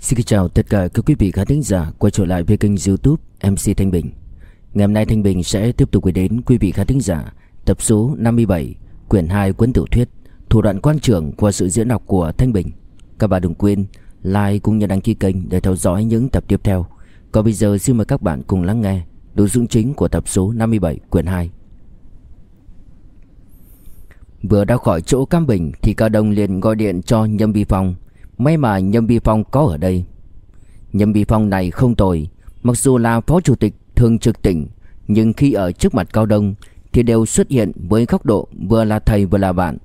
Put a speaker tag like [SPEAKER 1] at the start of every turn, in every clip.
[SPEAKER 1] Xin chào tất cả các quý vị khán thính giả quay trở lại với kênh youtube MC Thanh Bình. Ngày hôm nay Thanh Bình sẽ tiếp tục gửi đến quý vị khán thính giả tập số 57 quyển 2 cuốn tiểu thuyết Thủ đoạn quan trưởng qua sự diễn đọc của Thanh Bình. Các bạn đừng quên like cũng như đăng ký kênh để theo dõi những tập tiếp theo. Còn bây giờ xin mời các bạn cùng lắng nghe nội dung chính của tập số 57 quyển 2 Vừa ra khỏi chỗ Cam Bình thì Cao Đông liền gọi điện cho Nhâm Vi Phong. May mà Nhâm Vi Phong có ở đây. Nhâm Vi Phong này không tồi. Mặc dù là phó chủ tịch thường trực tỉnh, Nhưng khi ở trước mặt Cao Đông Thì đều xuất hiện với góc độ vừa là thầy vừa là bạn.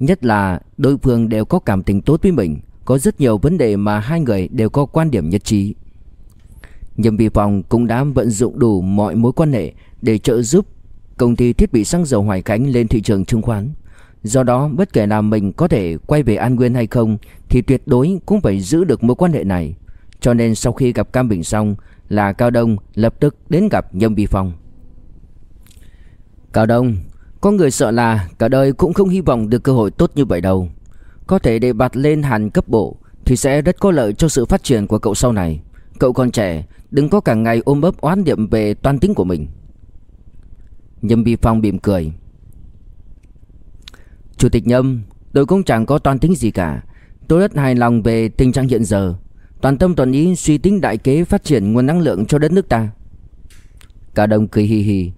[SPEAKER 1] Nhất là đối phương đều có cảm tình tốt với mình, Có rất nhiều vấn đề mà hai người đều có quan điểm nhất trí. Nhâm Vi Phong cũng đã vận dụng đủ mọi mối quan hệ Để trợ giúp công ty thiết bị xăng dầu Hoài Khánh lên thị trường chứng khoán. Do đó, bất kể là mình có thể quay về An Nguyên hay không, Thì tuyệt đối cũng phải giữ được mối quan hệ này. Cho nên sau khi gặp Cam Bình xong, Là Cao Đông lập tức đến gặp Nhâm Vi Phong. Cao Đông, Có người sợ là cả đời cũng không hy vọng được cơ hội tốt như vậy đâu. Có thể để bạt lên hàn cấp bộ Thì sẽ rất có lợi cho sự phát triển của cậu sau này. Cậu còn trẻ, Đừng có cả ngày ôm ấp oán niệm về toan tính của mình. Nhâm Vi Phong bìm cười. Chủ tịch Nhâm, Tôi cũng chẳng có toan tính gì cả. Tôi rất hài lòng về tình trạng hiện giờ. Toàn tâm toàn ý suy tính đại kế phát triển nguồn năng lượng cho đất nước ta. Cả đồng cười hì hì.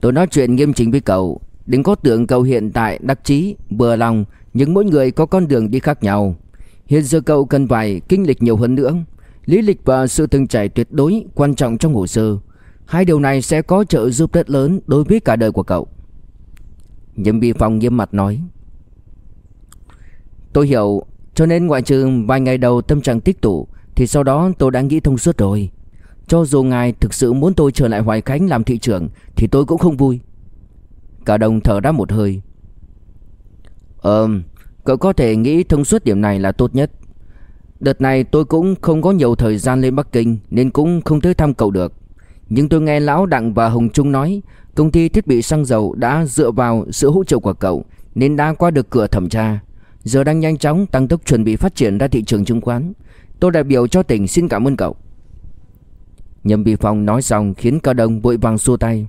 [SPEAKER 1] Tôi nói chuyện nghiêm chỉnh với cậu. Đừng có tưởng cậu hiện tại đắc chí Vừa lòng, Nhưng mỗi người có con đường đi khác nhau. Hiện giờ cậu cần phải kinh lịch nhiều hơn nữa. Lý lịch và sự từng trải tuyệt đối Quan trọng trong hồ sơ. Hai điều này sẽ có trợ giúp rất lớn Đối với cả đời của cậu. Nhâm Vi Phong nghiêm mặt nói. Tôi hiểu, Cho nên ngoại trừ vài ngày đầu tâm trạng tích tụ, Thì sau đó tôi đã nghĩ thông suốt rồi. Cho dù ngài thực sự muốn tôi trở lại Hoài Khánh làm thị trưởng, Thì tôi cũng không vui. Cả đồng thở ra một hơi. Ờm, Cậu có thể nghĩ thông suốt điểm này là tốt nhất. Đợt này tôi cũng không có nhiều thời gian lên Bắc Kinh, Nên cũng không tới thăm cậu được. Nhưng tôi nghe Lão Đặng và Hồng Trung nói Công ty thiết bị xăng dầu đã dựa vào sự hỗ trợ của cậu, Nên đã qua được cửa thẩm tra. Giờ đang nhanh chóng tăng tốc chuẩn bị phát triển ra thị trường chứng khoán. Tôi đại biểu cho tỉnh xin cảm ơn cậu. Nhâm Bị Phong nói xong khiến Cao Đông vội vàng xua tay.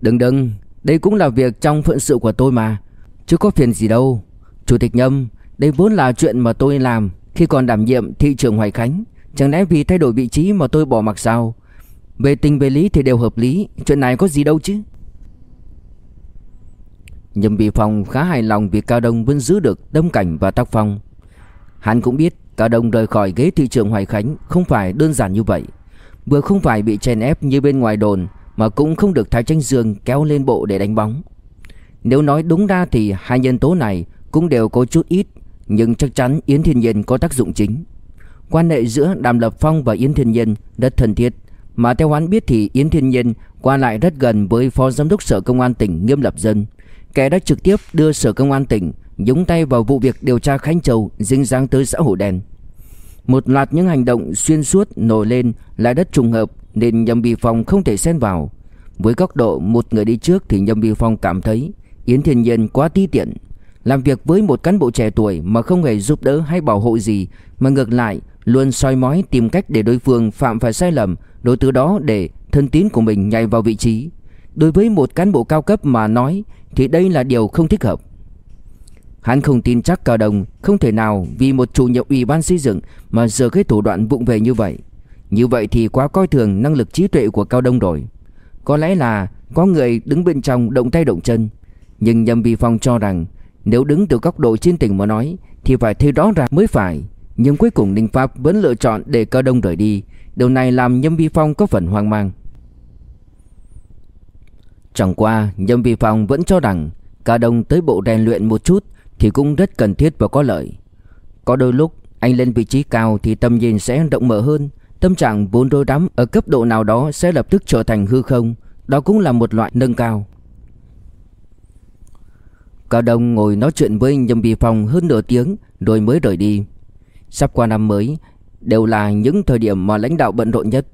[SPEAKER 1] Đừng đừng, Đây cũng là việc trong phận sự của tôi mà. Chứ có phiền gì đâu. Chủ tịch Nhâm Đây vốn là chuyện mà tôi làm. Khi còn đảm nhiệm thị trường Hoài Khánh, Chẳng lẽ vì thay đổi vị trí mà tôi bỏ mặc sao? Về tình về lý thì đều hợp lý. Chuyện này có gì đâu chứ? Nhâm Bị Phong khá hài lòng vì Cao Đông vẫn giữ được tâm cảnh và tác phong. Hắn cũng biết Cao Đông rời khỏi ghế thị trường Hoài Khánh Không phải đơn giản như vậy. Vừa không phải bị chèn ép như bên ngoài đồn, Mà cũng không được Thái Tranh Dương kéo lên bộ để đánh bóng. Nếu nói đúng ra thì hai nhân tố này Cũng đều có chút ít, Nhưng chắc chắn Yến Thiên Nhiên có tác dụng chính. Quan hệ giữa Đàm Lập Phong và Yến Thiên Nhiên rất thân thiết mà theo hắn biết thì Yến Thiên Nhiên qua lại rất gần với Phó Giám đốc Sở Công an tỉnh Nghiêm Lập Dân. Kẻ đã trực tiếp đưa Sở Công an tỉnh nhúng tay vào vụ việc điều tra Khánh Châu dính dáng tới xã hội đen. Một loạt những hành động xuyên suốt nổi lên là đất trùng hợp nên Nhâm Bì Phong không thể xen vào. Với góc độ một người đi trước thì Nhâm Bì Phong cảm thấy Yến Thiên Nhiên quá ti tiện. Làm việc với một cán bộ trẻ tuổi mà không hề giúp đỡ hay bảo hộ gì Mà ngược lại luôn soi mói tìm cách để đối phương phạm phải sai lầm rồi từ đó để thân tín của mình nhảy vào vị trí. Đối với một cán bộ cao cấp mà nói, thì đây là điều không thích hợp. Hắn không tin chắc Cao Đồng không thể nào vì một chủ nhiệm ủy ban xây dựng mà giờ cái thủ đoạn vụng về như vậy. Như vậy thì quá coi thường năng lực trí tuệ của Cao Đông rồi. Có lẽ là có người đứng bên trong động tay động chân. Nhưng Nhâm Vi Phong cho rằng, nếu đứng từ góc độ trên tình mà nói, thì phải thấy rõ ràng mới phải. Nhưng cuối cùng Ninh Pháp vẫn lựa chọn để Cao Đông rời đi Điều này làm Nhâm Vi Phong có phần hoang mang. Chẳng qua, Nhâm Vi Phong vẫn cho rằng Cao Đông tới bộ rèn luyện một chút Thì cũng rất cần thiết và có lợi. Có đôi lúc, anh lên vị trí cao Thì tầm nhìn sẽ rộng mở hơn, Tâm trạng vốn đôi đắm ở cấp độ nào đó Sẽ lập tức trở thành hư không. Đó cũng là một loại nâng cao. Cao Đông ngồi nói chuyện với Nhâm Vi Phong hơn nửa tiếng Rồi mới rời đi. Sắp qua năm mới Đều là những thời điểm mà lãnh đạo bận rộn nhất.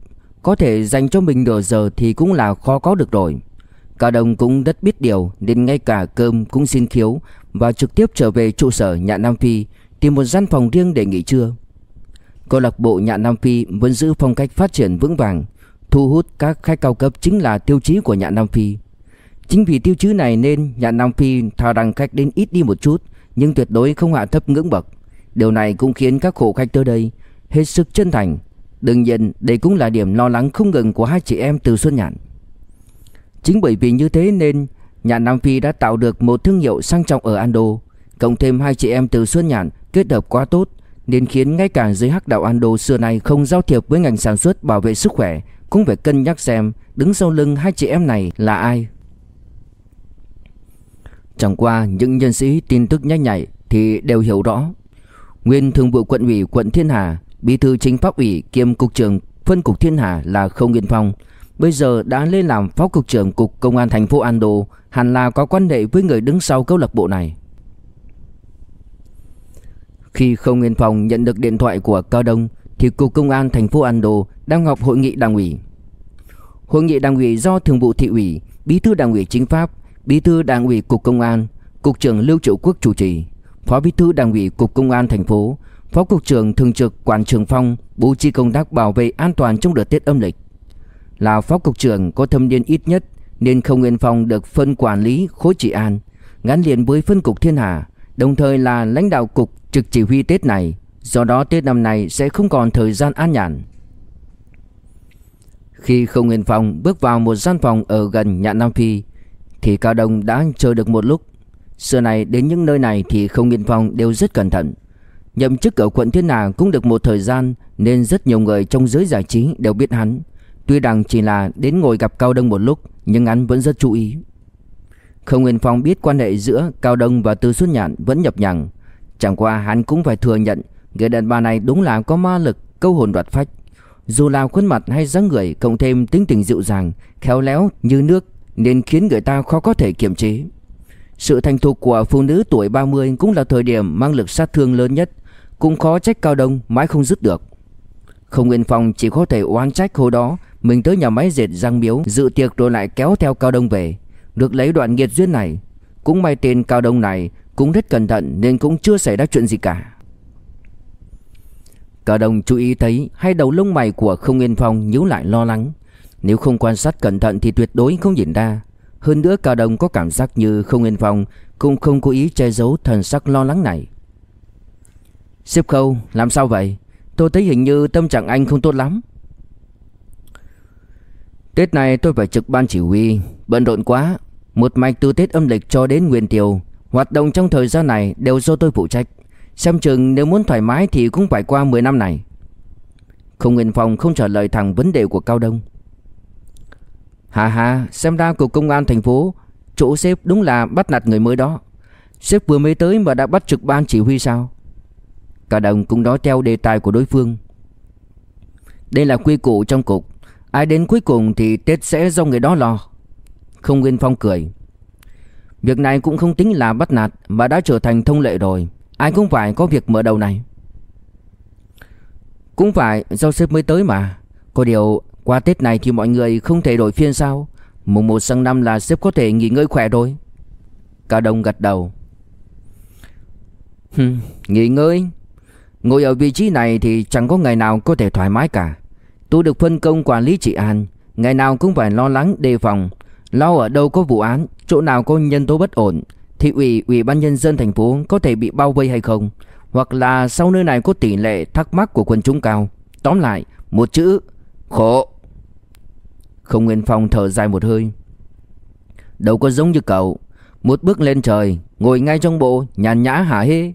[SPEAKER 1] Có thể dành cho mình nửa giờ thì cũng là khó có được rồi. Cao Đông cũng rất biết điều, Nên ngay cả cơm cũng xin khiếu Và trực tiếp trở về trụ sở nhà Nam Phi, Tìm một gian phòng riêng để nghỉ trưa. Câu lạc bộ nhà Nam Phi vẫn giữ phong cách phát triển vững vàng, Thu hút các khách cao cấp chính là tiêu chí của nhà Nam Phi. Chính vì tiêu chí này nên nhà Nam Phi thà rằng khách đến ít đi một chút, Nhưng tuyệt đối không hạ thấp ngưỡng bậc. Điều này cũng khiến các khổ khách tới đây hết sức chân thành. Đương nhiên, đây cũng là điểm lo lắng không ngừng của hai chị em từ Xuân Nhạn. Chính bởi vì như thế nên, nhà Nam Phi đã tạo được một thương hiệu sang trọng ở Ando Cộng thêm hai chị em từ Xuân Nhạn kết hợp quá tốt, Nên khiến ngay cả giới hắc đạo Ando xưa nay không giao thiệp với ngành sản xuất bảo vệ sức khỏe Cũng phải cân nhắc xem đứng sau lưng hai chị em này là ai. Chẳng qua, những nhân sĩ tin tức nhanh nhạy thì đều hiểu rõ. Nguyên thường vụ quận ủy quận Thiên Hà Bí thư chính pháp ủy kiêm cục trưởng phân cục Thiên Hà là Không Yên Phong. Bây giờ đã lên làm phó cục trưởng cục công an thành phố Ando Hẳn là có quan hệ với người đứng sau câu lạc bộ này. Khi Không Yên Phong nhận được điện thoại của Cao Đông, Thì cục công an thành phố Ando đang họp hội nghị đảng ủy. Hội nghị đảng ủy do thường vụ thị ủy, Bí thư đảng ủy chính pháp, Bí thư đảng ủy cục công an, Cục trưởng Lưu Triệu Quốc chủ trì, Phó bí thư đảng ủy cục công an thành phố Phó cục trưởng thường trực quản trường phong bố trí công tác bảo vệ an toàn trong đợt Tết âm lịch. Là phó cục trưởng có thâm niên ít nhất nên không Nguyên Phong được phân quản lý khối trị an, gắn liền với phân cục Thiên Hà, đồng thời là lãnh đạo cục trực chỉ huy Tết này, do đó Tết năm nay sẽ không còn thời gian an nhàn. Khi không Nguyên Phong bước vào một gian phòng ở gần nhà Nam Phi thì Cao Đông đã chờ được một lúc. Xưa này đến những nơi này thì không Nguyên Phong đều rất cẩn thận. Nhậm chức ở quận Thiên Hà cũng được một thời gian, Nên rất nhiều người trong giới giải trí đều biết hắn. Tuy rằng chỉ là đến ngồi gặp Cao Đông một lúc, Nhưng hắn vẫn rất chú ý. Không Nguyên Phong biết quan hệ giữa Cao Đông và Từ Xuân Nhạn vẫn nhập nhằng. Chẳng qua hắn cũng phải thừa nhận, Người đàn bà này đúng là có ma lực, Câu hồn đoạt phách. Dù là khuôn mặt hay dáng người, Cộng thêm tính tình dịu dàng, Khéo léo như nước, Nên khiến người ta khó có thể kiềm chế. Sự thành thục của phụ nữ tuổi 30 Cũng là thời điểm mang lực sát thương lớn nhất cũng khó trách Cao Đông mãi không dứt được. Không Nguyên Phong chỉ có thể oán trách hồi đó, Mình tới nhà máy dệt răng miếu, Dự tiệc rồi lại kéo theo Cao Đông về. Được lấy đoạn nghiệt duyên này, Cũng may tên Cao Đông này Cũng rất cẩn thận nên cũng chưa xảy ra chuyện gì cả. Cao Đông chú ý thấy Hai đầu lông mày của Không Nguyên Phong nhíu lại lo lắng. Nếu không quan sát cẩn thận thì tuyệt đối không nhìn ra. Hơn nữa Cao Đông có cảm giác như Không Nguyên Phong Cũng không cố ý che giấu thần sắc lo lắng này. Sếp Khâu, làm sao vậy? Tôi thấy hình như tâm trạng anh không tốt lắm. Tết này tôi phải trực ban chỉ huy. Bận rộn quá. Một mạch từ Tết âm lịch cho đến Nguyên Tiêu. Hoạt động trong thời gian này đều do tôi phụ trách. Xem chừng nếu muốn thoải mái thì cũng phải qua 10 năm này. Không Nguyên Phong không trả lời thẳng vấn đề của Cao Đông. Hà hà, xem ra cục công an thành phố, Chỗ sếp đúng là bắt nạt người mới đó. Sếp vừa mới tới mà đã bắt trực ban chỉ huy sao? Cả đồng cũng nói theo đề tài của đối phương. Đây là quy củ trong cục. Ai đến cuối cùng thì Tết sẽ do người đó lo. Không Nguyên Phong cười. Việc này cũng không tính là bắt nạt Mà đã trở thành thông lệ rồi. Ai cũng phải có việc mở đầu này. Cũng phải do sếp mới tới mà. Có điều qua Tết này thì mọi người không thể đổi phiên sao? Mùng 1 sang năm là sếp có thể nghỉ ngơi khỏe rồi Cả đồng gật đầu. Hừm, nghỉ ngơi? Ngồi ở vị trí này thì chẳng có ngày nào có thể thoải mái cả. Tôi được phân công quản lý trị an, Ngày nào cũng phải lo lắng, đề phòng. Lo ở đâu có vụ án, Chỗ nào có nhân tố bất ổn, Thì ủy ủy ban nhân dân thành phố có thể bị bao vây hay không? Hoặc là sau nơi này có tỷ lệ thắc mắc của quần chúng cao? Tóm lại, Một chữ, Khổ. Không Nguyên Phong thở dài một hơi. Đâu có giống như cậu. Một bước lên trời, Ngồi ngay trong bộ, Nhàn nhã hả hê?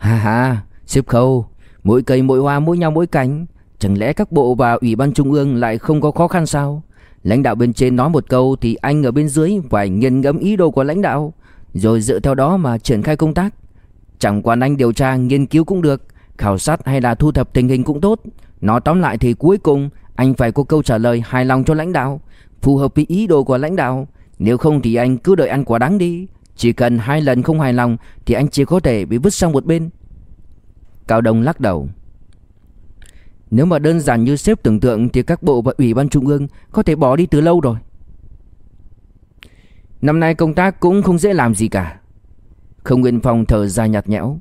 [SPEAKER 1] Ha ha, xếp khâu, mỗi cây mỗi hoa mỗi nhau mỗi cánh, chẳng lẽ các bộ và ủy ban trung ương lại không có khó khăn sao? Lãnh đạo bên trên nói một câu thì anh ở bên dưới phải nghiền ngẫm ý đồ của lãnh đạo, rồi dựa theo đó mà triển khai công tác. Chẳng quan anh điều tra nghiên cứu cũng được, khảo sát hay là thu thập tình hình cũng tốt. Nói tóm lại thì cuối cùng anh phải có câu trả lời hài lòng cho lãnh đạo, phù hợp với ý đồ của lãnh đạo. Nếu không thì anh cứ đợi ăn quả đắng đi. Chỉ cần hai lần không hài lòng Thì anh chỉ có thể bị vứt sang một bên. Cao Đông lắc đầu. Nếu mà đơn giản như sếp tưởng tượng Thì các bộ và ủy ban trung ương Có thể bỏ đi từ lâu rồi. Năm nay công tác cũng không dễ làm gì cả. Không Nguyên Phong thở dài nhạt nhẽo.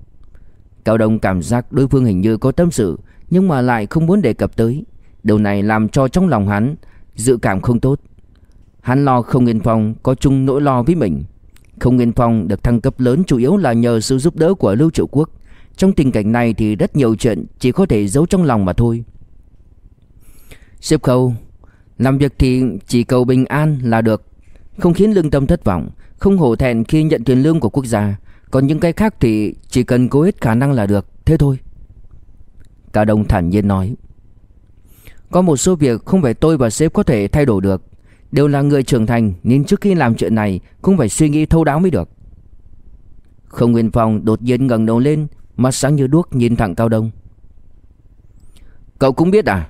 [SPEAKER 1] Cao Đông cảm giác đối phương hình như có tâm sự, Nhưng mà lại không muốn đề cập tới. Điều này làm cho trong lòng hắn Dự cảm không tốt. Hắn lo không Nguyên Phong có chung nỗi lo với mình. Không Nguyên Phong được thăng cấp lớn chủ yếu là nhờ sự giúp đỡ của Lưu Triệu Quốc. Trong tình cảnh này thì rất nhiều chuyện chỉ có thể giấu trong lòng mà thôi. Xếp khâu, Làm việc thì chỉ cầu bình an là được. Không khiến lương tâm thất vọng, Không hổ thẹn khi nhận tiền lương của quốc gia. Còn những cái khác thì chỉ cần cố hết khả năng là được, Thế thôi. Cả đồng thản nhiên nói, Có một số việc không phải tôi và sếp có thể thay đổi được. Đều là người trưởng thành, Nên trước khi làm chuyện này, Cũng phải suy nghĩ thấu đáo mới được. Không Nguyên Phong đột nhiên ngẩng đầu lên, Mắt sáng như đuốc nhìn thẳng Cao Đông. Cậu cũng biết à?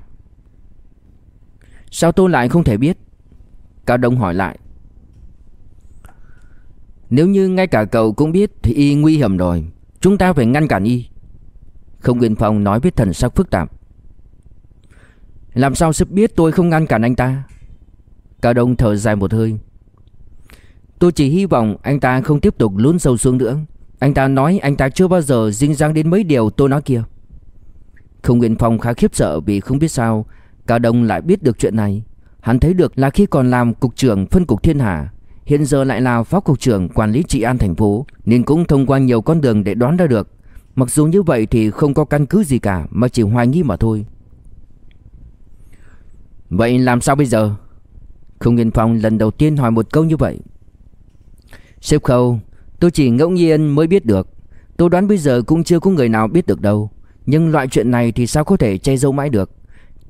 [SPEAKER 1] Sao tôi lại không thể biết? Cao Đông hỏi lại. Nếu như ngay cả cậu cũng biết Thì y nguy hiểm rồi, Chúng ta phải ngăn cản y. Không Nguyên Phong nói với thần sắc phức tạp. Làm sao sếp biết tôi không ngăn cản anh ta? Cao Đông thở dài một hơi. Tôi chỉ hy vọng anh ta không tiếp tục lún sâu xuống nữa. Anh ta nói anh ta chưa bao giờ dính dáng đến mấy điều tôi nói kia. Không Nguyên Phong khá khiếp sợ vì không biết sao Cao Đông lại biết được chuyện này. Hắn thấy được là khi còn làm cục trưởng phân cục thiên hà Hiện giờ lại là phó cục trưởng quản lý trị an thành phố, Nên cũng thông qua nhiều con đường để đoán ra được. Mặc dù như vậy thì không có căn cứ gì cả, Mà chỉ hoài nghi mà thôi. Vậy làm sao bây giờ? Không Nguyên Phong lần đầu tiên hỏi một câu như vậy. Sếp Khâu, Tôi chỉ ngẫu nhiên mới biết được. Tôi đoán bây giờ cũng chưa có người nào biết được đâu. Nhưng loại chuyện này thì sao có thể che giấu mãi được?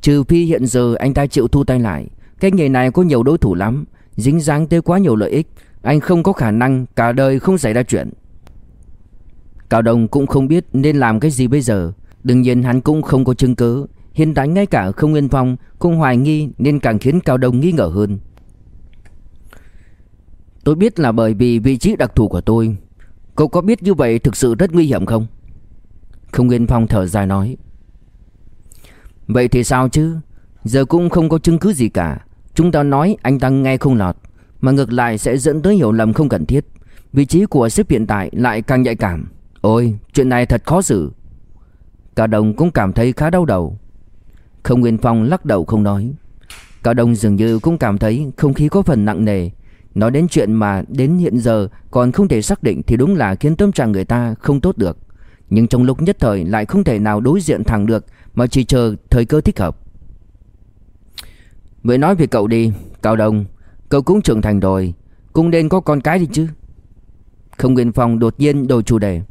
[SPEAKER 1] Trừ phi hiện giờ anh ta chịu thu tay lại. Cái nghề này có nhiều đối thủ lắm. Dính dáng tới quá nhiều lợi ích. Anh không có khả năng, cả đời không xảy ra chuyện. Cao Đông cũng không biết nên làm cái gì bây giờ. Đương nhiên hắn cũng không có chứng cứ. Hiện tại ngay cả không Nguyên Phong cũng hoài nghi nên càng khiến Cao Đông nghi ngờ hơn. Tôi biết là bởi vì vị trí đặc thù của tôi. Cậu có biết như vậy thực sự rất nguy hiểm không? Không Nguyên Phong thở dài nói. Vậy thì sao chứ? Giờ cũng không có chứng cứ gì cả. Chúng ta nói anh ta nghe không lọt. Mà ngược lại sẽ dẫn tới hiểu lầm không cần thiết. Vị trí của sếp hiện tại lại càng nhạy cảm. Ôi, chuyện này thật khó xử. Cả đồng cũng cảm thấy khá đau đầu. Không Nguyên Phong lắc đầu không nói. Cao Đông dường như cũng cảm thấy không khí có phần nặng nề. Nói đến chuyện mà đến hiện giờ còn không thể xác định thì đúng là khiến tâm trạng người ta không tốt được. Nhưng trong lúc nhất thời lại không thể nào đối diện thẳng được, Mà chỉ chờ thời cơ thích hợp. Vậy nói về cậu đi, Cao Đông. Cậu cũng trưởng thành rồi. Cũng nên có con cái đi chứ. Không Nguyên Phong đột nhiên đổi chủ đề.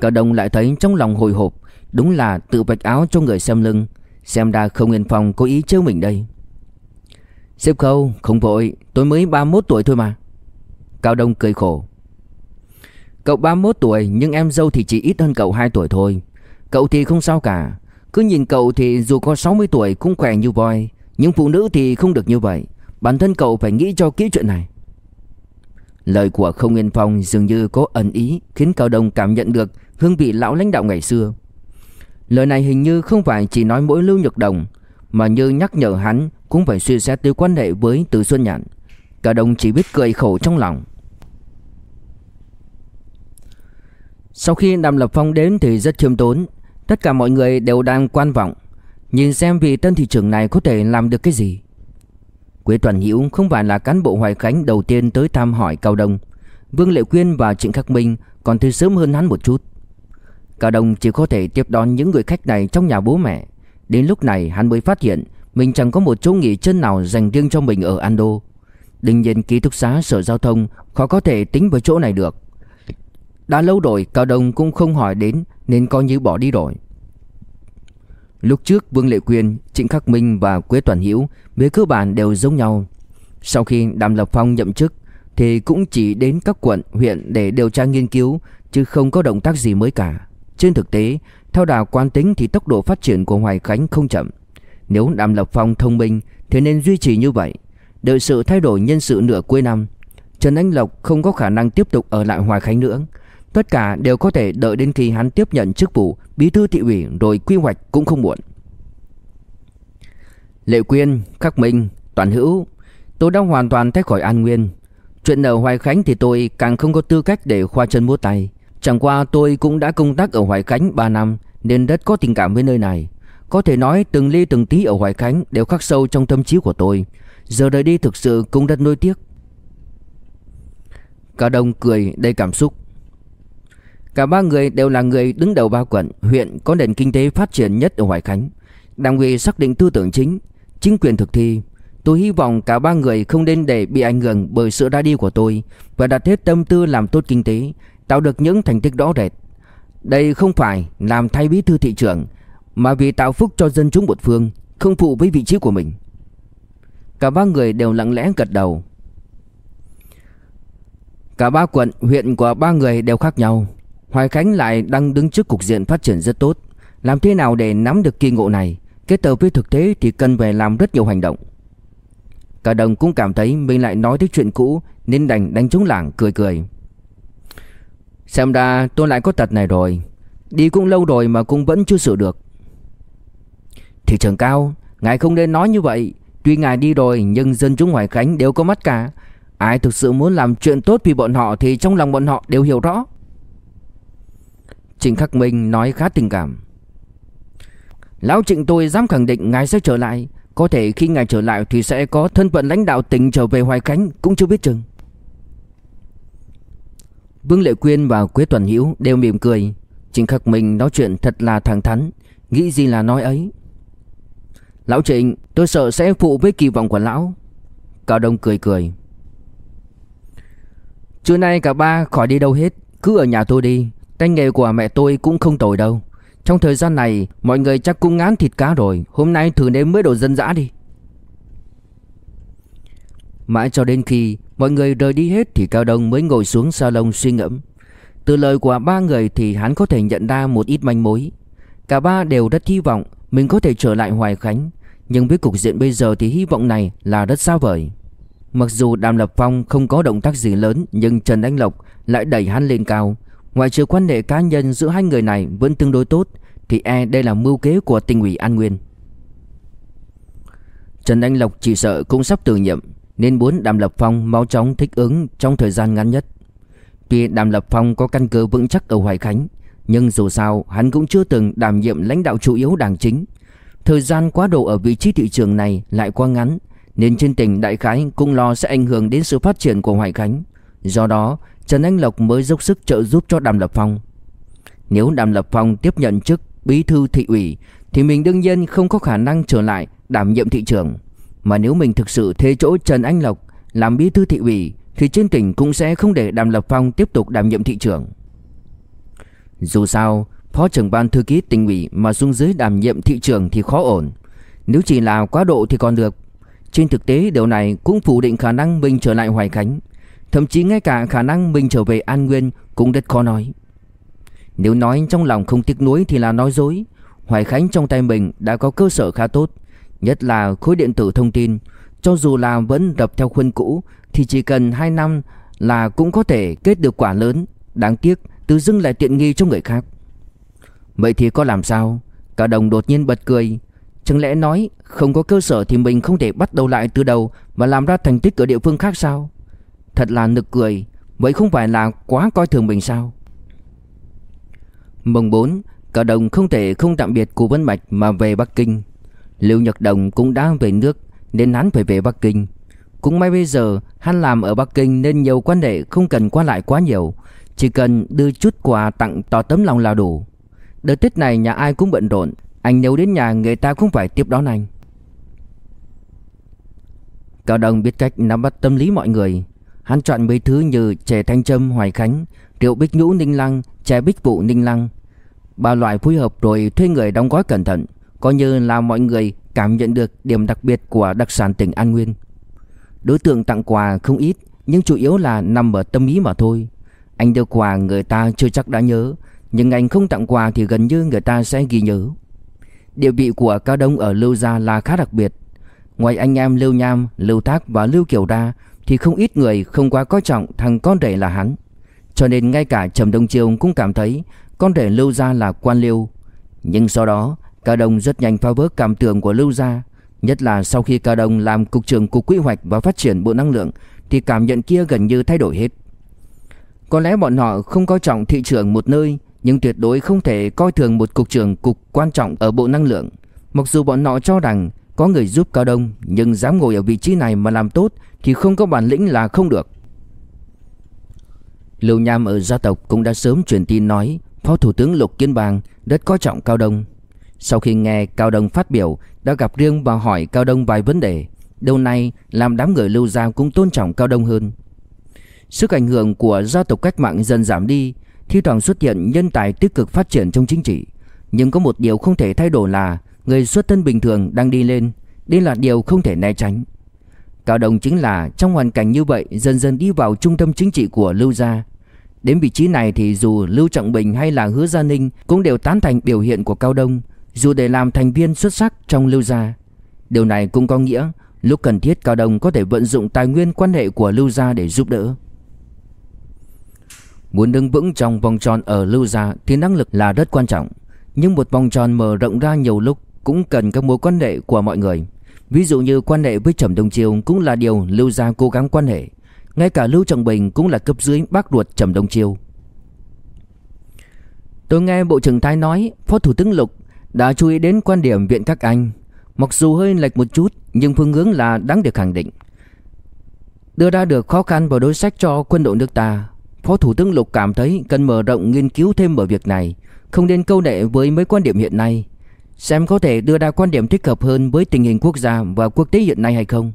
[SPEAKER 1] Cao Đông lại thấy trong lòng hồi hộp. Đúng là tự vạch áo cho người xem lưng. Xem ra không yên phòng có ý trêu mình đây. Sếp khâu, không vội. Tôi mới 31 tuổi thôi mà. Cao Đông cười khổ. Cậu 31 tuổi, nhưng em dâu thì chỉ ít hơn cậu 2 tuổi thôi. Cậu thì không sao cả. Cứ nhìn cậu thì dù có 60 tuổi cũng khỏe như voi. Nhưng phụ nữ thì không được như vậy. Bản thân cậu phải nghĩ cho kỹ chuyện này. Lời của không yên phong dường như có ẩn ý Khiến Cao Đông cảm nhận được hương vị lão lãnh đạo ngày xưa. Lời này hình như không phải chỉ nói mỗi Lưu Nhật Đồng, Mà như nhắc nhở hắn Cũng phải suy xét tới quan hệ với Từ Xuân Nhạn. Cả đồng chỉ biết cười khổ trong lòng. Sau khi Đàm Lập Phong đến thì rất khiêm tốn, Tất cả mọi người đều đang quan vọng, Nhìn xem vị tân thị trưởng này có thể làm được cái gì. Quế Toàn Hữu không phải là cán bộ Hoài Khánh đầu tiên tới thăm hỏi Cao Đông. Vương Lệ Quyên và Trịnh Khắc Minh còn từ sớm hơn hắn một chút. Cao Đông chỉ có thể tiếp đón những người khách này trong nhà bố mẹ. Đến lúc này hắn mới phát hiện Mình chẳng có một chỗ nghỉ chân nào dành riêng cho mình ở Ando. Đương nhiên ký túc xá sở giao thông Khó có thể tính với chỗ này được. Đã lâu rồi Cao Đông cũng không hỏi đến Nên coi như bỏ đi rồi. Lúc trước Vương Lệ Quyên, Trịnh Khắc Minh và Quế Toàn Hiễu Về cơ bản đều giống nhau. Sau khi Đàm Lập Phong nhậm chức Thì cũng chỉ đến các quận, huyện để điều tra nghiên cứu Chứ không có động tác gì mới cả trên thực tế, theo đà quan tính thì tốc độ phát triển của Hoài Khánh không chậm. Nếu Đàm Lập Phong thông minh thì nên duy trì như vậy. Đợi sự thay đổi nhân sự nửa cuối năm, Trần Anh Lộc không có khả năng tiếp tục ở lại Hoài Khánh nữa. Tất cả đều có thể đợi đến khi hắn tiếp nhận chức vụ bí thư thị ủy rồi quy hoạch cũng không muộn. Lệ Quyên, Khắc Minh, Toàn Hữu, tôi đã hoàn toàn tách khỏi An Nguyên. Chuyện ở Hoài Khánh thì tôi càng không có tư cách để khoa chân múa tay. Chẳng qua tôi cũng đã công tác ở Hoài Khánh 3 năm nên rất có tình cảm với nơi này. Có thể nói từng ly từng tí ở Hoài Khánh đều khắc sâu trong tâm trí của tôi. Giờ rời đi thực sự cũng rất nuối tiếc. Cả đồng cười đầy cảm xúc. Cả ba người đều là người đứng đầu ba quận, huyện có nền kinh tế phát triển nhất ở Hoài Khánh. Đảng ủy xác định tư tưởng chính, chính quyền thực thi. Tôi hy vọng cả ba người không nên để bị ảnh hưởng bởi sự ra đi của tôi và đặt hết tâm tư làm tốt kinh tế, tạo được những thành tích rõ rệt. Đây không phải làm thay bí thư thị trưởng mà vì tạo phúc cho dân chúng một phương, không phụ với vị trí của mình. Cả ba người đều lặng lẽ gật đầu. Cả ba quận, huyện của ba người đều khác nhau. Hoài Khánh lại đang đứng trước cục diện phát triển rất tốt. Làm thế nào để nắm được kỳ ngộ này? Kết hợp với thực tế thì cần phải làm rất nhiều hành động. Cả đồng cũng cảm thấy mình lại nói tới chuyện cũ nên đành đánh trống lảng cười cười. Xem ra tôi lại có tật này rồi. Đi cũng lâu rồi mà cũng vẫn chưa sửa được. Thị trường cao, ngài không nên nói như vậy. Tuy ngài đi rồi nhưng dân chúng Hoài Khánh đều có mắt cả. Ai thực sự muốn làm chuyện tốt vì bọn họ thì trong lòng bọn họ đều hiểu rõ. Trịnh Khắc Minh nói khá tình cảm. Lão Trịnh tôi dám khẳng định ngài sẽ trở lại. Có thể khi ngài trở lại thì sẽ có thân phận lãnh đạo tỉnh trở về Hoài Khánh cũng chưa biết chừng. Vương Lệ Quyên và Quế Tuần Hữu đều mỉm cười. Trịnh Khắc Minh nói chuyện thật là thẳng thắn, nghĩ gì là nói ấy. Lão Trịnh, tôi sợ sẽ phụ với kỳ vọng của lão. Cao Đông cười cười. Trưa nay cả ba khỏi đi đâu hết, cứ ở nhà tôi đi. Tay nghề của mẹ tôi cũng không tồi đâu. Trong thời gian này mọi người chắc cũng ngán thịt cá rồi Hôm nay thử nếm mới đồ dân dã đi Mãi cho đến khi mọi người rời đi hết Thì Cao Đông mới ngồi xuống salon suy ngẫm. Từ lời của ba người thì hắn có thể nhận ra một ít manh mối. Cả ba đều rất hy vọng mình có thể trở lại Hoài Khánh, Nhưng với cục diện bây giờ thì hy vọng này là rất xa vời. Mặc dù Đàm Lập Phong không có động tác gì lớn, Nhưng Trần Anh Lộc lại đẩy hắn lên cao. Ngoài trừ quan hệ cá nhân giữa hai người này vẫn tương đối tốt, Thì e đây là mưu kế của tỉnh ủy An Nguyên. Trần Anh Lộc chỉ sợ cũng sắp từ nhiệm. Nên muốn Đàm Lập Phong mau chóng thích ứng trong thời gian ngắn nhất Tuy Đàm Lập Phong có căn cơ vững chắc ở Hoài Khánh, Nhưng dù sao, hắn cũng chưa từng đảm nhiệm lãnh đạo chủ yếu đảng chính Thời gian quá độ ở vị trí thị trường này lại quá ngắn, Nên trên tỉnh Đại Khái cũng lo sẽ ảnh hưởng đến sự phát triển của Hoài Khánh Do đó, Trần Anh Lộc mới dốc sức trợ giúp cho Đàm Lập Phong. Nếu Đàm Lập Phong tiếp nhận chức bí thư thị ủy, thì mình đương nhiên không có khả năng trở lại đảm nhiệm thị trưởng. Mà nếu mình thực sự thế chỗ Trần Anh Lộc làm bí thư thị ủy thì trên tỉnh cũng sẽ không để Đàm Lập Phong tiếp tục đảm nhiệm thị trưởng. Dù sao, phó trưởng ban thư ký tỉnh ủy mà xuống dưới đảm nhiệm thị trưởng thì khó ổn. Nếu chỉ là quá độ thì còn được. Trên thực tế điều này cũng phủ định khả năng mình trở lại Hoài Khánh. Thậm chí ngay cả khả năng mình trở về An Nguyên cũng rất khó nói Nếu nói trong lòng không tiếc nuối thì là nói dối Hoài Khánh trong tay mình đã có cơ sở khá tốt Nhất là khối điện tử thông tin. Cho dù là vẫn đập theo khuôn cũ, Thì chỉ cần 2 năm là cũng có thể kết được quả lớn. Đáng tiếc, tự dưng lại tiện nghi cho người khác. Vậy thì có làm sao? Cả đồng đột nhiên bật cười. Chẳng lẽ nói không có cơ sở thì mình không thể bắt đầu lại từ đầu Và làm ra thành tích ở địa phương khác sao? Thật là nực cười. Vậy không phải là quá coi thường mình sao? Mùng 4 Cả đồng không thể không tạm biệt Cố Vân Mạch mà về Bắc Kinh. Lưu Nhật Đồng cũng đã về nước Nên hắn phải về Bắc Kinh. Cũng may bây giờ hắn làm ở Bắc Kinh Nên nhiều quan hệ không cần qua lại quá nhiều Chỉ cần đưa chút quà tặng tỏ tấm lòng là đủ. Đợt Tết này nhà ai cũng bận rộn Anh nếu đến nhà người ta cũng phải tiếp đón anh. Cao Đồng biết cách nắm bắt tâm lý mọi người. Hắn chọn mấy thứ như chè thanh châm hoài khánh, rượu bích nhũ ninh lăng, chè bích vụ ninh lăng. Ba loại phối hợp rồi thuê người đóng gói cẩn thận, coi như là mọi người cảm nhận được điểm đặc biệt của đặc sản tỉnh An Nguyên. Đối tượng tặng quà không ít, nhưng chủ yếu là nằm ở tâm ý mà thôi. Anh đưa quà người ta chưa chắc đã nhớ, nhưng anh không tặng quà thì gần như người ta sẽ ghi nhớ. Địa vị của Cao Đông ở Lưu Gia là khá đặc biệt. Ngoài anh em Lưu Nham, Lưu Thác và Lưu Kiều Đa thì không ít người không quá coi trọng thằng con rể là hắn. Cho nên ngay cả Trầm Đông Chiêu cũng cảm thấy Con rể Lưu Gia là quan liêu Nhưng sau đó Cao Đông rất nhanh phá vỡ cảm tưởng của Lưu Gia, Nhất là sau khi Cao Đông làm cục trưởng cục quy hoạch và phát triển bộ năng lượng, Thì cảm nhận kia gần như thay đổi hết. Có lẽ bọn họ không coi trọng thị trường một nơi, Nhưng tuyệt đối không thể coi thường một cục trưởng cục quan trọng ở bộ năng lượng. Mặc dù bọn họ cho rằng có người giúp Cao Đông, Nhưng dám ngồi ở vị trí này mà làm tốt Thì không có bản lĩnh là không được. Lưu Nham ở gia tộc cũng đã sớm truyền tin nói, Phó Thủ tướng Lục Kiên Bang rất coi trọng Cao Đông. Sau khi nghe Cao Đông phát biểu, Đã gặp riêng và hỏi Cao Đông vài vấn đề. Điều này làm đám người Lưu Gia cũng tôn trọng Cao Đông hơn. Sức ảnh hưởng của gia tộc cách mạng dần giảm đi, Thi thoảng xuất hiện nhân tài tích cực phát triển trong chính trị. Nhưng có một điều không thể thay đổi là Người xuất thân bình thường đang đi lên. Đây là điều không thể né tránh. Cao Đông chính là trong hoàn cảnh như vậy, Dần dần đi vào trung tâm chính trị của Lưu Gia. Đến vị trí này thì dù Lưu Trọng Bình hay là Hứa Gia Ninh Cũng đều tán thành biểu hiện của Cao Đông. Dù để làm thành viên xuất sắc trong Lưu Gia. Điều này cũng có nghĩa Lúc cần thiết Cao Đông có thể vận dụng tài nguyên quan hệ của Lưu Gia để giúp đỡ. Muốn đứng vững trong vòng tròn ở Lưu Gia thì năng lực là rất quan trọng, Nhưng một vòng tròn mở rộng ra nhiều lúc cũng cần các mối quan hệ của mọi người. Ví dụ như quan hệ với Trầm Đông Chiêu cũng là điều Lưu Gia cố gắng quan hệ, Ngay cả Lưu Trọng Bình cũng là cấp dưới bác ruột Trầm Đông Chiêu. Tôi nghe Bộ trưởng Thái nói, Phó Thủ tướng Lục đã chú ý đến quan điểm viện các anh. Mặc dù hơi lệch một chút, nhưng phương hướng là đáng được khẳng định. Đưa ra được khó khăn và đối sách cho quân đội nước ta, Phó Thủ tướng Lục cảm thấy cần mở rộng nghiên cứu thêm ở việc này, Không nên câu nệ với mấy quan điểm hiện nay. Xem có thể đưa ra quan điểm thích hợp hơn với tình hình quốc gia và quốc tế hiện nay hay không.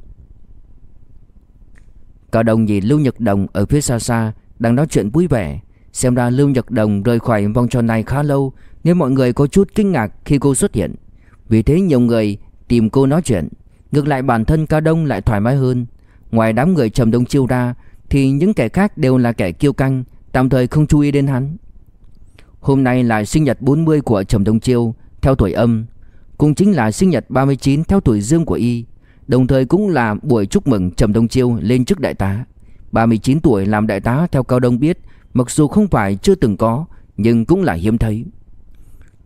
[SPEAKER 1] Cả Đồng nhìn Lưu Nhật Đồng ở phía xa xa, Đang nói chuyện vui vẻ. Xem ra Lưu Nhật Đồng rời khỏi vòng tròn này khá lâu nên mọi người có chút kinh ngạc khi cô xuất hiện. Vì thế nhiều người tìm cô nói chuyện. Ngược lại bản thân Cao Đông lại thoải mái hơn. Ngoài đám người trầm đông chiêu ra, Thì những kẻ khác đều là kẻ kiêu căng, Tạm thời không chú ý đến hắn. Hôm nay là sinh nhật 40 của Trầm Đông Chiêu, theo tuổi âm. Cũng chính là sinh nhật 39 theo tuổi dương của y. Đồng thời cũng là buổi chúc mừng Trầm Đông Chiêu lên chức đại tá. 39 tuổi làm đại tá theo Cao Đông biết, Mặc dù không phải chưa từng có, Nhưng cũng là hiếm thấy.